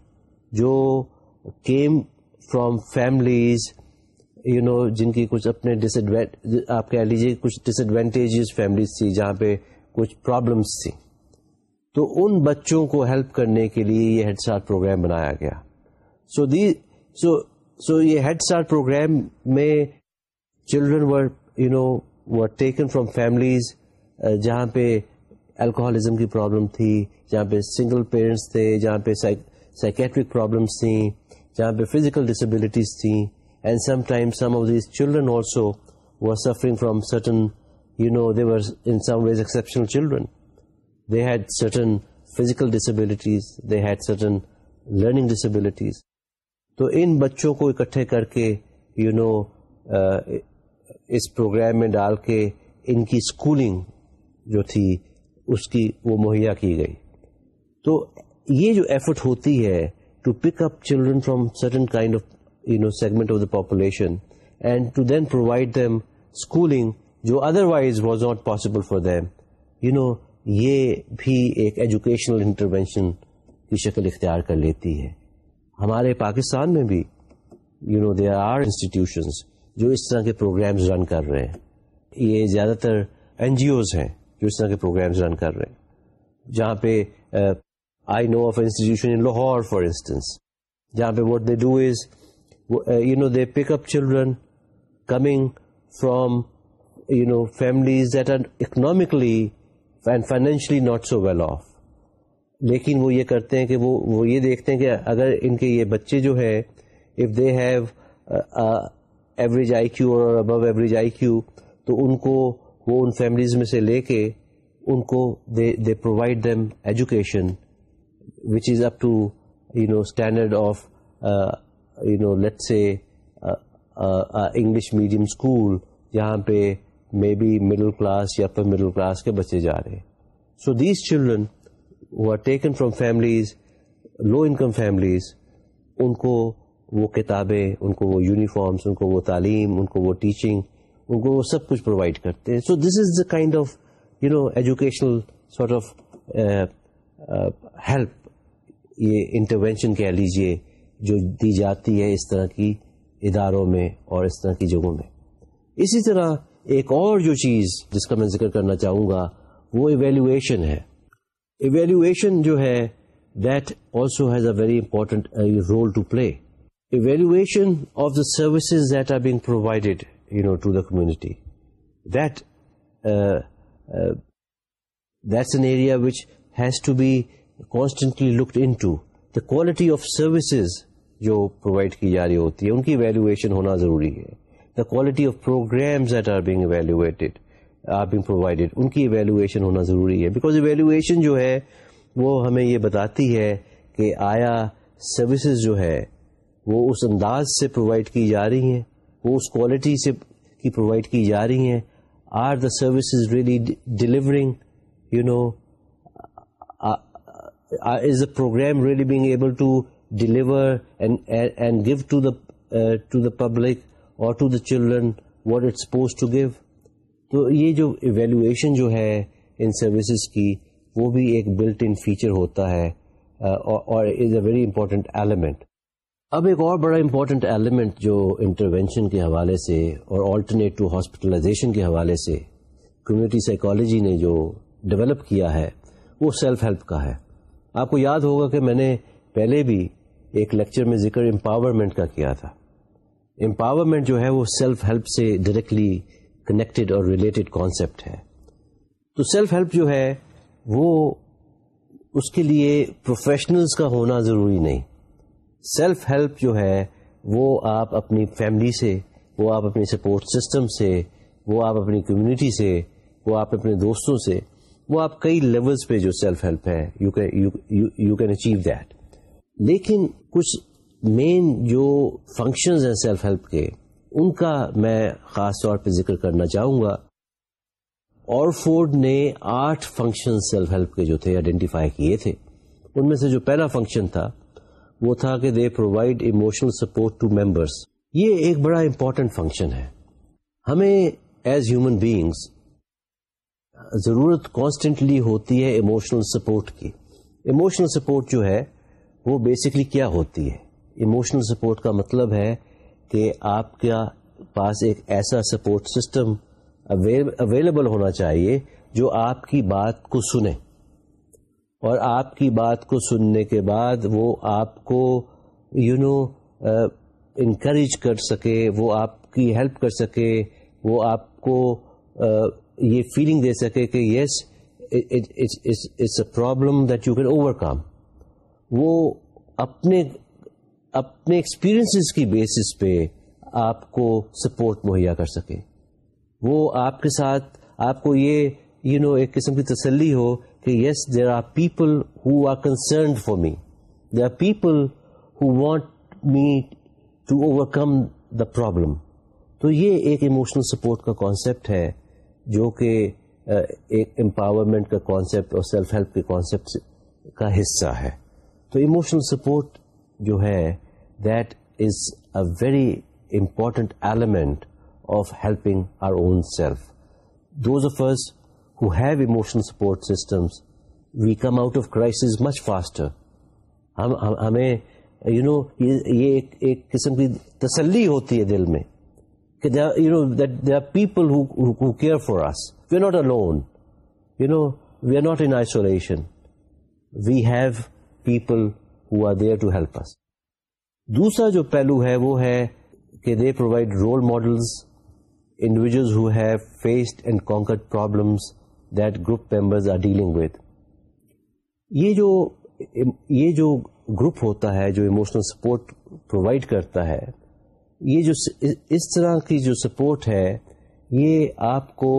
جو came from families you know جن کی کچھ اپنے ڈس آپ کہہ لیجیے کچھ ڈس ایڈوانٹیجز فیملیز تھی جہاں پہ کچھ پرابلمس تھی تو ان بچوں کو ہیلپ کرنے کے لیے یہ ہیڈ اسٹارٹ پروگرام بنایا گیا۔ سو دی سو سو یہ ہیڈ اسٹارٹ پروگرام میں children were you know were taken from families جہاں پہ الکوہلزم کی پرابلم تھی، جہاں پہ سنگل پیرنٹس تھے، جہاں پہ سائکیٹرک پرابلمس تھیں۔ جہاں پہ فزیکل ڈسبلٹیز تھیں and some time some of these children also were suffering from certain you know they were in some ways exceptional children they had certain physical disabilities they had certain learning disabilities تو ان بچوں کو اکٹھے کر کے you you know know, uh, اس پروگرام میں ڈال کے ان کی اسکولنگ جو تھی اس کی وہ مہیا کی گئی. تو یہ جو ایفرٹ ہوتی ہے to pick up children from certain kind of you know segment of the population and to then provide them schooling جو otherwise was not possible for them you know یہ بھی ایک ایجوکیشنل انٹروینشن کی شکل اختیار کر لیتی ہے ہمارے پاکستان میں بھی you know there are institutions جو اس طرح کے پروگرامز رن کر رہے ہیں یہ زیادہ تر این جی اوز ہیں جو اس طرح کے پروگرامز رن کر رہے ہیں جہاں پہ I know of institution in Lahore for instance جہاں پہ what they do is you know they pick up children coming from you know families that are economically and financially not so well off لیکن وہ یہ کرتے ہیں کہ وہ وہ یہ دیکھتے ہیں کہ اگر ان کے یہ بچے جو ہے if they have average I Q اور ابو ایوریج آئی کیو تو ان کو وہ ان فیملیز میں سے لے کے ان کو they provide them education which is up to you know standard of you know let say English medium school جہاں پہ مے بی مڈل کلاس یا اپر مڈل کلاس کے بچے جا رہے so these children are taken from families low income families ان کو وہ کتابیں ان کو وہ یونیفارمس ان کو وہ تعلیم ان کو وہ ٹیچنگ ان کو وہ سب کچھ پرووائڈ کرتے ہیں so this is the kind of you know educational sort of help یہ انٹروینشن کہہ لیجیے جو دی جاتی ہے اس طرح کی اداروں میں اور اس طرح کی جگہوں میں۔ اسی طرح ایک اور جو چیز جس کا میں ذکر کرنا چاہوں گا، وہ ایویلویشن ہے۔ ایویلویشن جو ہے that also has a very important role to play evaluation of the services that are being provided you know to the community that that's an area which has to be constantly looked into the quality of services جو پرووائڈ کی جا رہی ہوتی ہے، ان کی ویلویشن ہونا ضروری ہے۔ The quality of programmes that are being evaluated are being provided ان کی ایویلویشن ہونا ضروری ہے۔ بیکاز ایویلویشن جو ہے، وہ ہمیں یہ بتاتی ہے کہ آیا سروسز جو ہے، وہ اس انداز سے پرووائڈ کی جا رہی ہیں، وہ اس کوالٹی سے کی پرووائڈ کی جا رہی ہیں۔ Are the services really delivering you know is the programme really being able to deliver and give to the to the public اور to the children what it suppose to give تو یہ جو ایویلویشن جو ہے ان سروسز کی وہ بھی ایک بلٹ ان فیچر ہوتا ہے اور is a very important element اب ایک اور بڑا امپورٹنٹ ایلیمنٹ جو انٹروینشن کے حوالے سے اور آلٹرنیٹ ٹو ہاسپٹلائزیشن کے حوالے سے کمیونٹی سائیکالوجی نے جو ڈیولپ کیا ہے وہ سیلف ہیلپ کا ہے آپ کو یاد ہوگا کہ میں نے پہلے بھی ایک لیکچر میں ذکر امپاورمنٹ کا کیا تھا۔ امپاورمنٹ جو ہے وہ سیلف ہیلپ سے ڈائریکٹلی کنیکٹڈ اور ریلیٹڈ کانسیپٹ ہے۔ تو سیلف ہیلپ جو ہے وہ اس کے لیے پروفیشنلز کا ہونا ضروری نہیں۔ سیلف ہیلپ جو ہے وہ آپ اپنی فیملی سے، وہ آپ اپنی سپورٹ سسٹم سے، وہ آپ اپنی کمیونٹی سے، وہ آپ اپنے دوستوں سے وہ آپ کئی لیولس پہ جو سیلف ہیلپ ہے یو کین اچیو دیٹ لیکن کچھ مین جو فنکشنز ہیں سیلف ہیلپ کے، ان کا میں خاص طور پہ ذکر کرنا چاہوں گا۔ اور فورڈ نے آٹھ فنکشن سیلف ہیلپ کے جو تھے آئیڈینٹیفائی کیے تھے۔ ان میں سے جو پہلا فنکشن تھا، وہ تھا کہ they provide emotional support to members یہ ایک بڑا امپورٹنٹ فنکشن ہے۔ ہمیں ایز ہیومن بیگس ضرورت کانسٹینٹلی ہوتی ہے ایموشنل سپورٹ کی۔ ایموشنل سپورٹ جو ہے، وہ بیسکلی کیا ہوتی ہے؟ ایموشنل سپورٹ کا مطلب ہے کہ آپ کا پاس ایک ایسا سپورٹ سسٹم اویلیبل ہونا چاہیے جو آپ کی بات کو سنے۔ اور آپ کی بات کو سننے کے بعد وہ آپ کو یو نو انکریج کر سکے، وہ آپ کی ہیلپ کر سکے، وہ آپ کو uh, یہ فیلنگ دے سکے کہ yes it's a problem that you can overcome وہ اپنے اپنے ایکسپیرئنس کی بیسس پہ آپ کو سپورٹ مہیا کر سکے۔ وہ آپ کے ساتھ آپ کو یہ یو you نو know, ایک قسم کی تسلی ہو کہ yes there are people who are concerned for me there are people who want me to overcome the problem تو یہ ایک ایموشنل سپورٹ کا کانسیپٹ ہے۔ جو کہ ایک امپاورمنٹ کا کانسیپٹ اور سیلف ہیلپ کے کانسیپٹ کا حصہ ہے۔ تو ایموشنل سپورٹ جو ہے that is a very important element of helping our own self those of us who have emotional support systems we come out of crisis much faster ہم ہمیں یو نو یہ ایک قسم کی تسلی ہوتی ہے دل میں۔ People care for us we are not alone you know we are not in isolation we have people who are there to help us دوسرا جو پہلو ہے وہ ہے کہ they provide role models individuals who have faced and conquered problems that group members are dealing with یہ جو یہ جو گروپ ہوتا ہے، جو ایموشنل سپورٹ پرووائڈ کرتا ہے یہ جو اس طرح کی جو سپورٹ ہے، یہ آپ کو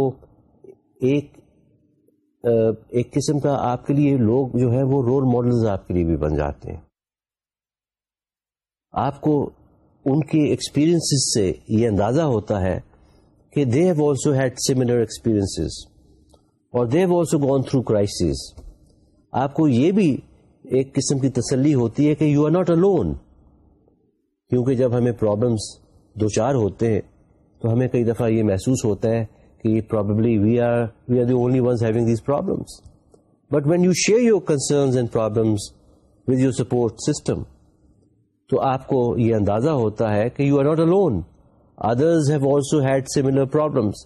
ایک ایک قسم کا آپ کے لیے لوگ جو ہے وہ رول ماڈلز آپ کے لیے بھی بن جاتے ہیں۔ آپ کو ان کے ایکسپیرئنس سے یہ اندازہ ہوتا ہے کہ they have also had similar experience اور they have also gone through crisis آپ کو یہ بھی ایک قسم کی تسلی ہوتی ہے کہ you are not a loan کیونکہ جب ہمیں پرابلمس دو چار ہوتے ہیں، تو ہمیں کئی دفعہ یہ محسوس ہوتا ہے کہ probably we are we are the only ones having these problems but when you share your concerns and problems with your support system تو آپ کو یہ اندازہ ہوتا ہے کہ you are not alone others have also had similar problems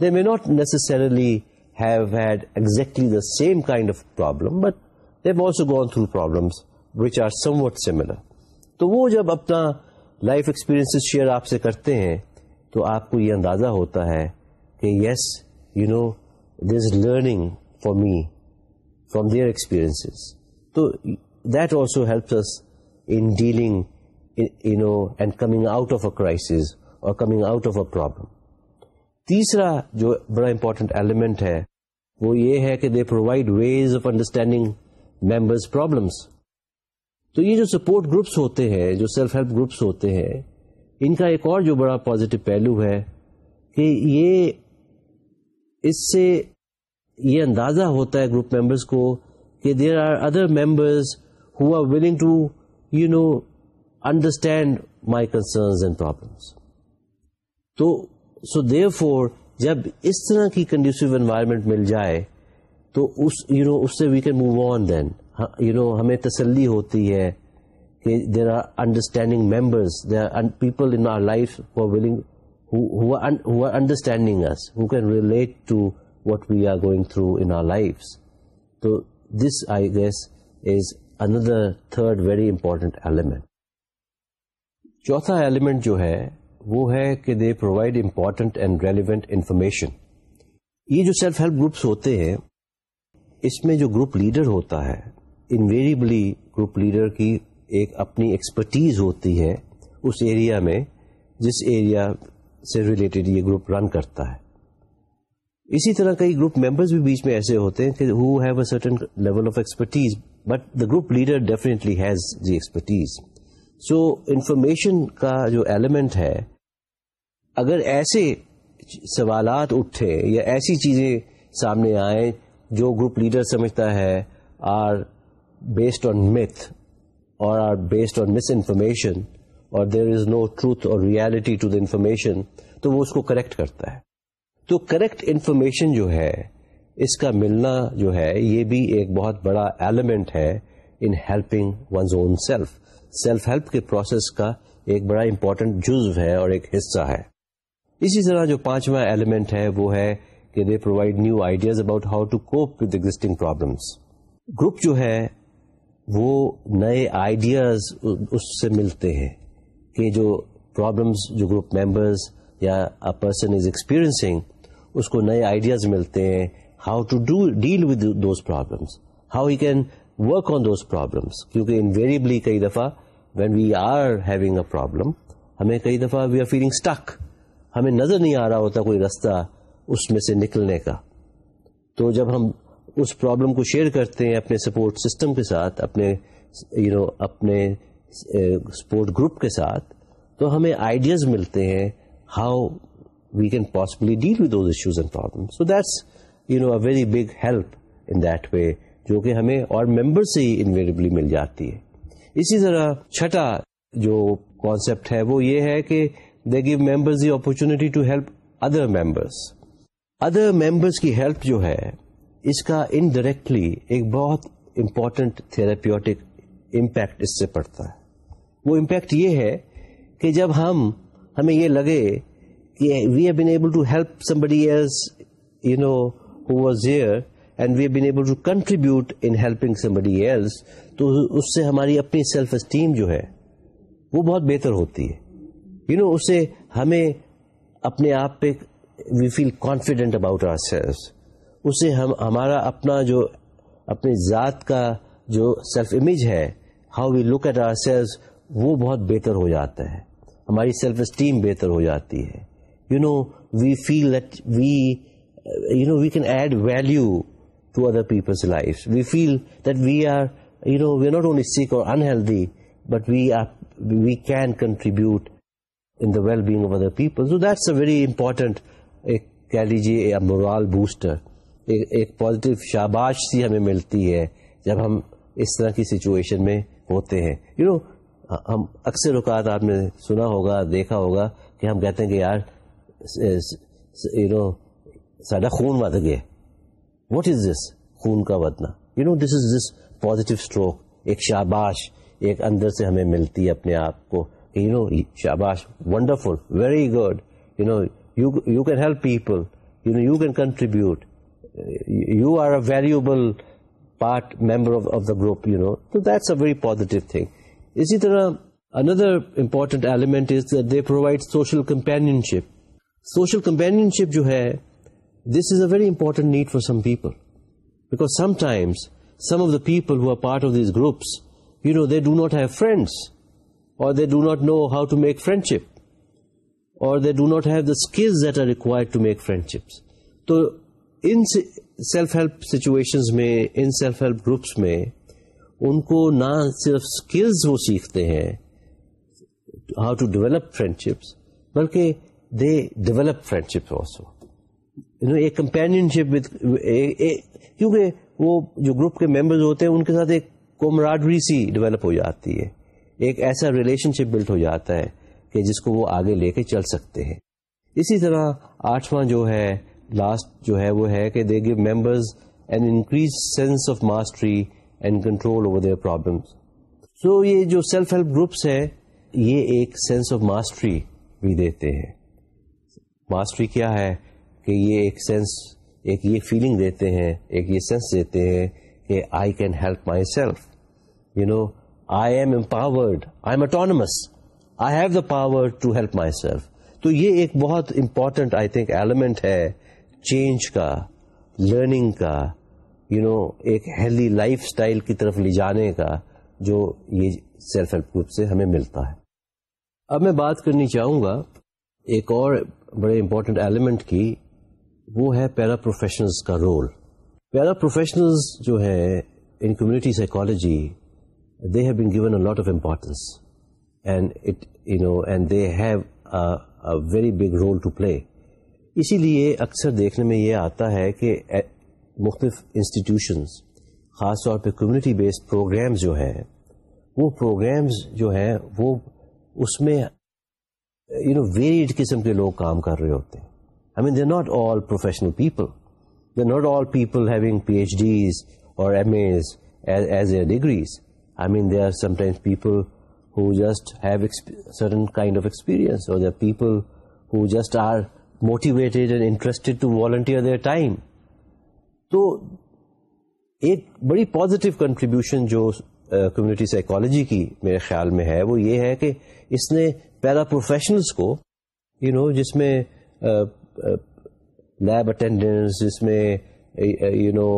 they may not necessarily have had exactly the same kind of problem but also gone through problems which are somewhat similar تو وہ جب اپنا لائف ایکسپیرئنس شیئر آپ سے کرتے ہیں تو آپ کو یہ اندازہ ہوتا ہے کہ yes you know there is learning for me from their experience تو that also helps in dealing you know and coming out of a crisis اور coming out of a problem تیسرا جو بڑا امپورٹنٹ ایلیمنٹ ہے وہ یہ ہے کہ they provide ways of understanding members problems تو یہ جو سپورٹ گروپس ہوتے ہیں، جو سیلف ہیلپ گروپس ہوتے ہیں، ان کا ایک اور جو بڑا پازیٹو پہلو ہے کہ یہ اس سے یہ اندازہ ہوتا ہے گروپ ممبرس کو کہ there are other members who are willing to you know understand my concerns and problems تو سو دیو فور جب اس طرح کی کنڈیوسو انوائرمنٹ مل جائے تو اس یو نو اس سے we can move on then you know ہمیں تسلی ہوتی ہے کہ there are understanding members there are people in our life our understanding us who can relate to what we are going through in our life تو this I guess is another third very important element چوتھا ایلیمنٹ جو ہے، وہ ہے کہ they provide important and relevant information یہ جو سیلف ہیلپ گروپس ہوتے ہیں، اس میں جو گروپ لیڈر ہوتا ہے انویریبلی گروپ لیڈر کی ایک اپنی ایکسپرٹیز ہوتی ہے اس ایریا میں جس ایریا سے ریلیٹڈ یہ گروپ رن کرتا ہے۔ اسی طرح کئی گروپ ممبرز بھی بیچ میں ایسے ہوتے ہیں کہ who have a certain level of expertise but the group leader definitely has the expertise so information کا جو ایلیمنٹ ہے، اگر ایسے سوالات اٹھے یا ایسی چیزیں سامنے آئیں جو گروپ لیڈر سمجھتا ہے are based on myth or are based on misinformation or there is no truth or reality to the information تو وہ اس کو کریکٹ کرتا ہے۔ تو کریکٹ انفارمیشن جو ہے، اس کا ملنا جو ہے، یہ بھی ایک بہت بڑا ایلیمنٹ ہے in helping ones own self self help کے پروسیس کا ایک بڑا امپورٹنٹ جزو ہے اور ایک حصہ ہے۔ اسی طرح جو پانچواں ایلیمنٹ ہے، وہ ہے کہ they provide new ideas about how to cope with existing problems group جو ہے وہ نئے آئیڈیاز اس سے ملتے ہیں کہ جو پرابلمس جو گروپ ممبرز یا پرسن از ایکسپیرئنسنگ اس کو نئے آئیڈیاز ملتے ہیں. How to do deal with those problems how he can work on those problems کیونکہ انویریبلی کئی دفعہ when we are having a problem ہمیں کئی دفعہ وی آر فیلنگ اسٹک ہمیں نظر نہیں آ رہا ہوتا کوئی رستہ اس میں سے نکلنے کا. تو جب ہم اس پرابلم کو شیئر کرتے ہیں اپنے سپورٹ سسٹم کے ساتھ اپنے یو you نو know, اپنے سپورٹ گروپ کے ساتھ تو ہمیں آئیڈیاز ملتے ہیں how we can possibly deal with those issues and problem so that's you know a very big help in that way جو کہ ہمیں اور ممبر سے ہی انویریبلی مل جاتی ہے۔ اسی طرح چھٹا جو کانسیپٹ ہے وہ یہ ہے کہ they give members the opportunity to help other members other members کی ہیلپ جو ہے اس کا انڈائریکٹلی ایک بہت امپورٹنٹ تھراپیوٹک امپیکٹ اس سے پڑتا ہے۔ وہ امپیکٹ یہ ہے کہ جب ہم، ہمیں یہ لگے کہ we have been able to help somebody you know who was there and we have been able to contribute in helping somebody else تو اس سے ہماری اپنی سیلف اسٹیم جو ہے، وہ بہت بہتر ہوتی ہے۔ یو نو اس سے ہمیں اپنے آپ پہ we feel confident about ourselves اس سے ہم، ہمارا اپنا جو، اپنی ذات کا جو سیلف امیج ہے how we look at ourselves وہ بہت بہتر ہو جاتا ہے۔ ہماری سیلف اسٹیم بہتر ہو جاتی ہے۔ You know we feel that we you know we can add value to other people's life we feel that we are you know we not only sick or unhealthy but we are we can contribute in the wellbeing of other people so that's a very important ایک کہہ لیجیے مورال بوسٹر ایک پازیٹیو شاباش سی ہمیں ملتی ہے جب ہم اس طرح کی سچویشن میں ہوتے ہیں. یو نو ہم اکثر اوقات آپ نے سنا ہوگا، دیکھا ہوگا کہ ہم کہتے ہیں کہ یار یو نو ساڈا خون ود گیا. واٹ از دس خون کا ودنا you know this is this positive stroke ایک شاباش ایک اندر سے ہمیں ملتی ہے اپنے آپ کو. یو نو شاباش wonderful very good you know you can help people you know you can contribute you are a valuable part member of the group you know تو that's a very positive thing اسی طرح another important element is they provide social companionship social companionship جو ہے this is a very important need for some people because sometimes some of the people who are part of these groups you know they do not have friends or they do not know how to make friendship or they do not have the skills that are required to make friendships تو ان سیلف ہیلپ سچویشن میں ان سیلف ہیلپ گروپس میں، ان کو نہ صرف اسکلز وہ سیکھتے ہیں how to develop friendships بلکہ they develop friendship also ایک کمپین شپ کیونکہ وہ جو گروپ کے ممبرز ہوتے ہیں، ان کے ساتھ ایک کومراڈری سی ڈیولپ ہو جاتی ہے، ایک ایسا ریلیشن شپ بلٹ ہو جاتا ہے کہ جس کو وہ آگے لے کے چل سکتے ہیں۔ اسی طرح آٹھواں جو ہے لاسٹ جو ہے وہ ہے کہ they give members an increase sense of mastery and control over their problems so یہ جو سیلف ہیلپ گروپس ہے یہ ایک سینس آف ماسٹری بھی دیتے ہیں. ماسٹری کیا ہے کہ یہ ایک سینس ایک یہ فیلنگ دیتے ہیں، ایک یہ سینس دیتے ہیں کہ I can help myself you know I am empowered I am autonomous I have the power to help myself تو یہ ایک بہت امپورٹنٹ آئی تھنک ایلیمنٹ ہے چینج کا لرننگ کا یو you نو know, ایک ہیلدی لائف اسٹائل کی طرف لے جانے کا جو یہ سیلف ہیلپ گروپ سے ہمیں ملتا ہے۔ اب میں بات کرنی چاہوں گا ایک اور بڑے امپورٹنٹ ایلیمنٹ کی وہ ہے پیرا پروفیشنلز کا رول پیرا پروفیشنلز جو ہے in community psychology they have been given a lot of importance and it you know and they have very big role to play اسی لیے اکثر دیکھنے میں یہ آتا ہے کہ مختلف انسٹیٹیوشنس خاص طور پہ کمیونٹی بیسڈ پروگرامز جو ہیں، وہ پروگرامز جو ہیں، وہ اس میں یو نو ویریڈ قسم کے لوگ کام کر رہے ہوتے ہیں۔ I mean they not all professional people they not all people having P H Ds or M As as a degrees I mean they are sometimes people who just have certain kind of experience or they people who just are motivated and interested to volunteer their time تو ایک بڑی پازیٹیو کنٹریبیوشن جو کمیونٹی سائیکالوجی کی میرے خیال میں ہے وہ یہ ہے کہ اس نے پیرا پروفیشنلس کو یو you نو know, جس میں لیب اٹینڈنس جس میں یو نو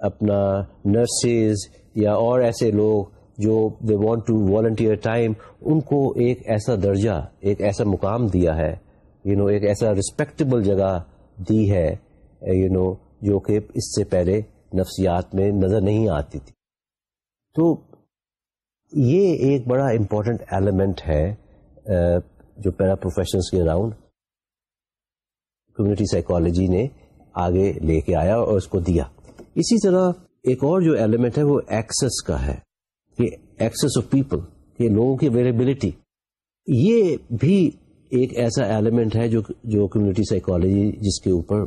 اپنا نرسز یا اور ایسے لوگ جو they want to volunteer time ان کو ایک ایسا درجہ ایک ایسا مقام دیا ہے یو you نو know, ایک ایسا رسپیکٹیبل جگہ دی ہے یو نو جو کہ اس سے پہلے نفسیات میں نظر نہیں آتی تھی۔ تو یہ ایک بڑا امپورٹنٹ ایلیمنٹ ہے جو پیرا پروفیشنس کے اراؤنڈ کمیونٹی سائیکالوجی نے آگے لے کے آیا اور اس کو دیا۔ اسی طرح ایک اور جو ایلیمنٹ ہے وہ ایکسس کا ہے۔ کہ ایکسس آف پیپل کہ لوگوں کی اویلیبلٹی یہ بھی ایک ایسا ایلیمنٹ ہے جو جو کمیونٹی سائیکالوجی جس کے اوپر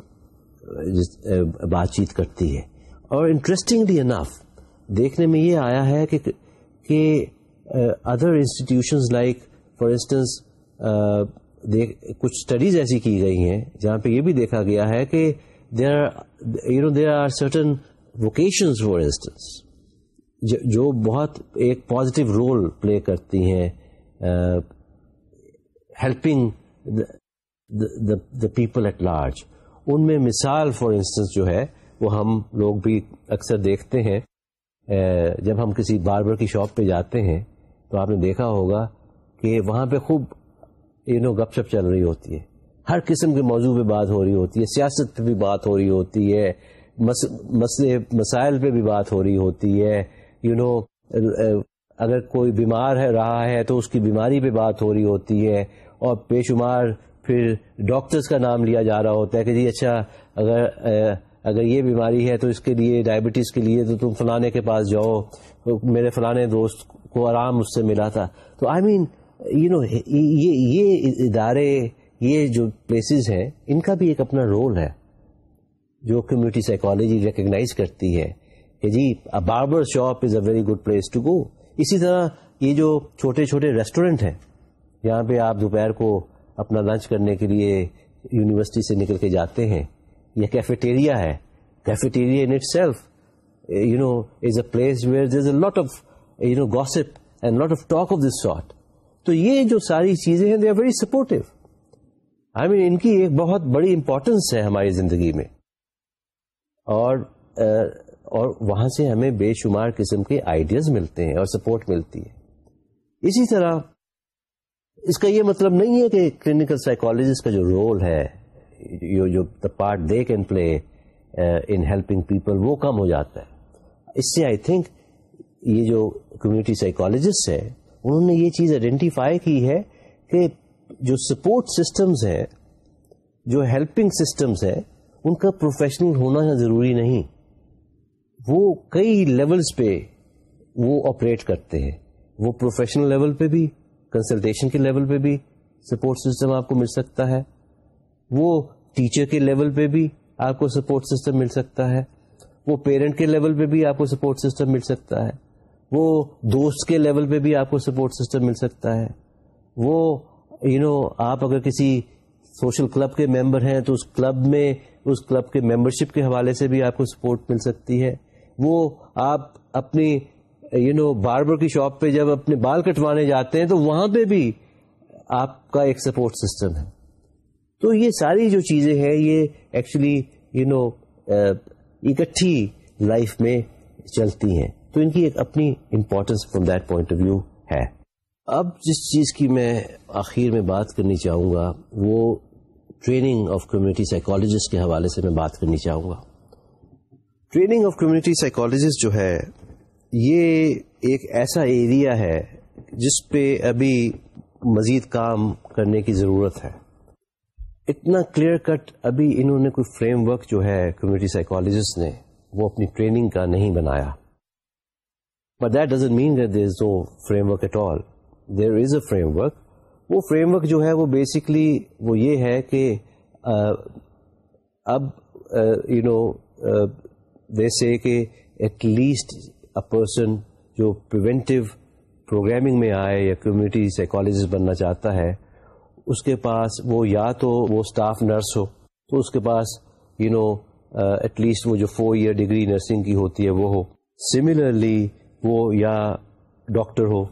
بات چیت کرتی ہے۔ اور انٹرسٹنگلی انف دیکھنے میں یہ آیا ہے کہ کہ other institutions like for instance کچھ اسٹڈیز ایسی کی گئی ہیں جہاں پہ یہ بھی دیکھا گیا ہے کہ there you know there are certain vocations for instance جو بہت ایک پازیٹیو رول پلے کرتی ہیں helping the people at large ان میں مثال فار انسٹنس جو ہے، وہ ہم لوگ بھی اکثر دیکھتے ہیں۔ جب ہم کسی باربر کی شاپ پہ جاتے ہیں، تو آپ نے دیکھا ہوگا کہ وہاں پہ خوب یو نو گپ شپ چل رہی ہوتی ہے۔ ہر قسم کے موضوع پہ بات ہو رہی ہوتی ہے، سیاست پہ بھی بات ہو رہی ہوتی ہے مسئلے، مسائل پہ بھی بات ہو رہی ہوتی ہے۔ یو نو uh, اگر کوئی بیمار ہے، رہا ہے، تو اس کی بیماری پہ بات ہو رہی ہوتی ہے اور بے شمار پھر ڈاکٹرز کا نام لیا جا رہا ہوتا ہے کہ جی اچھا اگر uh, اگر یہ بیماری ہے تو اس کے لیے، ڈائبٹیز کے لیے تو تم فلانے کے پاس جاؤ۔ میرے فلانے دوست کو آرام اس سے ملا تھا۔ تو آئی مین یو نو یہ ادارے، یہ جو پلیسز ہیں، ان کا بھی ایک اپنا رول ہے جو کمیونٹی سائیکالوجی ریکگنائز کرتی ہے۔ کہ جی barber shop is a very good place to go اسی طرح یہ جو چھوٹے چھوٹے ریسٹورینٹ ہیں جہاں پہ آپ دوپہر کو اپنا لنچ کرنے کے لیے یونیورسٹی سے نکل کے جاتے ہیں یا کیفیٹیریا ہے۔ Cafeteria in itself you know is a place where there's a lot of you know gossip and lot of talk of this sort تو یہ جو ساری چیزیں ہیں they are very supportive I mean ان کی ایک بہت بڑی امپورٹینس ہے ہماری زندگی میں۔ اور eh, اور وہاں سے ہمیں بے شمار قسم کے آئیڈیاز ملتے ہیں اور سپورٹ ملتی ہے۔ اسی طرح اس کا یہ مطلب نہیں ہے کہ کلینکل سائیکولوجسٹ کا جو رول ہے، جو the part they can play in helping people وہ کم ہو جاتا ہے۔ اس سے آئی تھنک یہ جو کمیونٹی سائیکولوجسٹ ہے انہوں نے یہ چیز آئیڈینٹیفائی کی ہے کہ جو سپورٹ سسٹمز ہیں، جو ہیلپنگ سسٹمز ہیں، ان کا پروفیشنل ہونا ضروری نہیں۔ وہ کئی لیولز پہ وہ آپریٹ کرتے ہیں۔ وہ پروفیشنل لیول پہ بھی کنسلٹیشن کے لیول پہ بھی سپورٹ سسٹم آپ کو مل سکتا ہے۔ وہ ٹیچر کے لیول پہ بھی آپ کو سپورٹ سسٹم مل سکتا ہے۔ وہ پیرنٹ کے لیول پہ بھی آپ کو سپورٹ سسٹم مل سکتا ہے۔ وہ دوست کے لیول پہ بھی آپ کو سپورٹ سسٹم مل سکتا ہے۔ وہ یو you نو know, آپ اگر کسی سوشل کلب کے ممبر ہیں تو اس کلب میں اس کلب کے ممبرشپ کے حوالے سے بھی آپ کو سپورٹ مل سکتی ہے۔ وہ آپ اپنی یو نو باربر کی شاپ پہ جب اپنے بال کٹوانے جاتے ہیں تو وہاں پہ بھی آپ کا ایک سپورٹ سسٹم ہے۔ تو یہ ساری جو چیزیں ہیں، یہ ایکچولی یو نو اکٹھی لائف میں چلتی ہیں۔ تو ان کی ایک اپنی importance from that point of view ہے۔ اب جس چیز کی میں آخر میں بات کرنی چاہوں گا، وہ ٹریننگ آف کمیونٹی سائیکولوجسٹ کے حوالے سے میں بات کرنی چاہوں گا۔ ٹریننگ آف کمیونٹی سائیکولوجسٹ جو ہے، یہ ایک ایسا ایریا ہے جس پہ ابھی مزید کام کرنے کی ضرورت ہے۔ اتنا کلیئر کٹ ابھی انہوں نے کوئی فریم ورک جو ہے کمیونٹی سائیکولوجسٹ نے، وہ اپنی ٹریننگ کا نہیں بنایا۔ But that doesn't mean that there is no framework at all there is a framework. وہ فریم ورک جو ہے، وہ بیسکلی وہ یہ ہے کہ اب یو نو ویسے کہ ایٹ لیسٹ اے پرسن جو پریونٹیو پروگرامنگ میں آئے یا کمیونٹی سائیکالوجسٹ بننا چاہتا ہے، اس کے پاس وہ یا تو وہ اسٹاف نرس ہو، تو اس کے پاس یو نو ایٹ لیسٹ وہ جو فور ایئر ڈگری نرسنگ کی ہوتی ہے وہ ہو۔ سملرلی وہ یا ڈاکٹر ہو،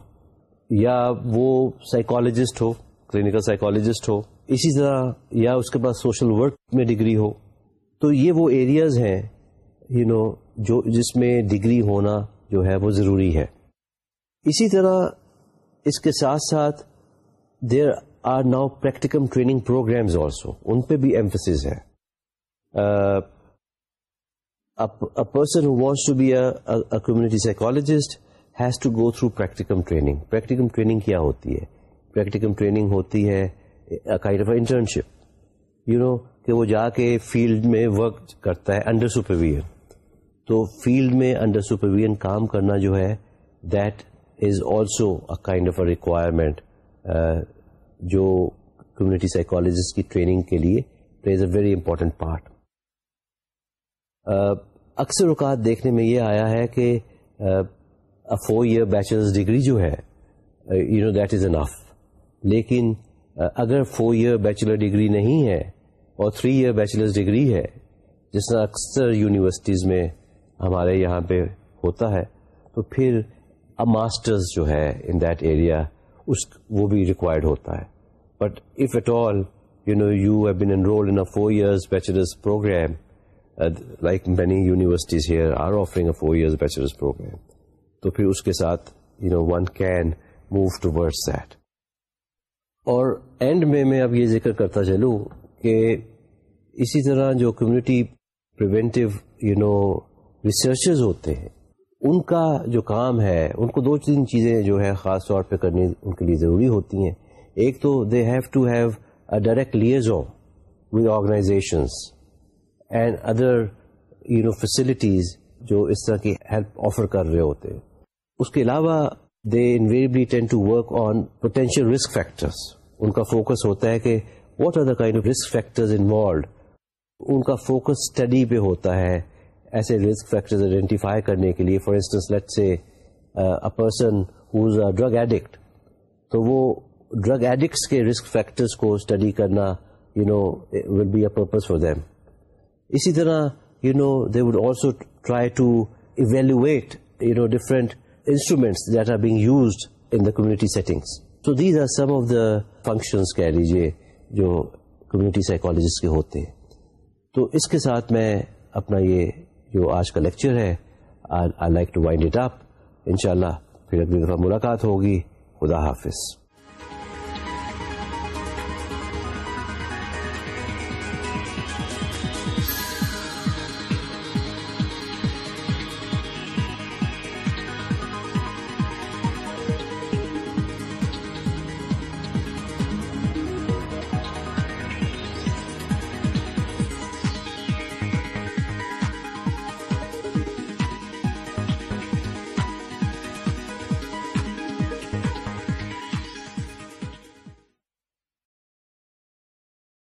یا وہ سائیکالوجسٹ ہو کلینکل سائیکالوجسٹ ہو۔ اسی طرح یا اس کے پاس سوشل ورک میں ڈگری ہو۔ تو یہ وہ ایریاز ہیں یو نو جو، جس میں ڈگری ہونا جو ہے وہ ضروری ہے۔ اسی طرح اس کے ساتھ ساتھ there are now practicum training programs also ان پہ بھی ایمفسز ہے۔ Person who wants to be a community psychologist has to go through practicum training practicum training کیا ہوتی ہے؟ پریکٹیکم ٹریننگ ہوتی ہے kind of internship you know کہ وہ جا کے فیلڈ میں ورک کرتا ہے انڈر سپرویژن تو فیلڈ میں انڈر سپرویژن کام کرنا جو ہے that is also a kind of a requirement جو کمیونٹی سائیکالوجسٹ کی ٹریننگ کے لیے plays a very important part اکثر اوقات دیکھنے میں یہ آیا ہے کہ فور ایئر بیچلرز ڈگری جو ہے you know that is enough لیکن uh, اگر فور ایئر بیچلر ڈگری نہیں ہے اور تھری ایئر بیچلرز ڈگری ہے، جس طرح اکثر یونیورسٹیز میں ہمارے یہاں پہ ہوتا ہے، تو پھر اب ماسٹرز جو ہے ان دیٹ ایریا اس وہ بھی ریکوائرڈ ہوتا ہے۔ But if at all you know you have been enroll in four years bachelor's program like many universities here are offering a four years bachelor's program تو پھر اس کے ساتھ you know one can move toward that اور اینڈ میں میں اب یہ ذکر کرتا چلوں کہ اسی طرح جو community preventive you know researchers ہوتے ہیں۔ ان کا جو کام ہے، ان کو دو تین چیزیں جو ہے خاص طور پہ کرنی ان کے لیے ضروری ہوتی ہیں۔ ایک تو they have to have a direct layers with organisations and other you know facilities جو اس طرح کی ہیلپ آفر کر رہے ہوتے ہیں۔ اس کے علاوہ they invariably tend to work on potential risk factors ان کا فوکس ہوتا ہے کہ what are the kind of risk factors involved ان کا فوکس اسٹڈی پہ ہوتا ہے۔ ایسے رسک فیکٹر آئیڈینٹیفائی کرنے کے لیے for instance let say person who's a drug addict تو وہ ڈرگ ایڈکٹس کے رسک فیکٹرس کو اسٹڈی کرنا you know will be a purpose for them اسی طرح you know they would also try to evaluate you know different instruments that are being used in the community settings so these are some of the functions کہہ لیجیے جو کمیونٹی سائیکالوجسٹ کے ہوتے ہیں. تو اس کے ساتھ میں اپنا یہ جو آج کا لیکچر ہے۔ I like to wind it up. ان شاء اللہ پھر اگلی دفعہ ملاقات ہوگی۔ خدا حافظ۔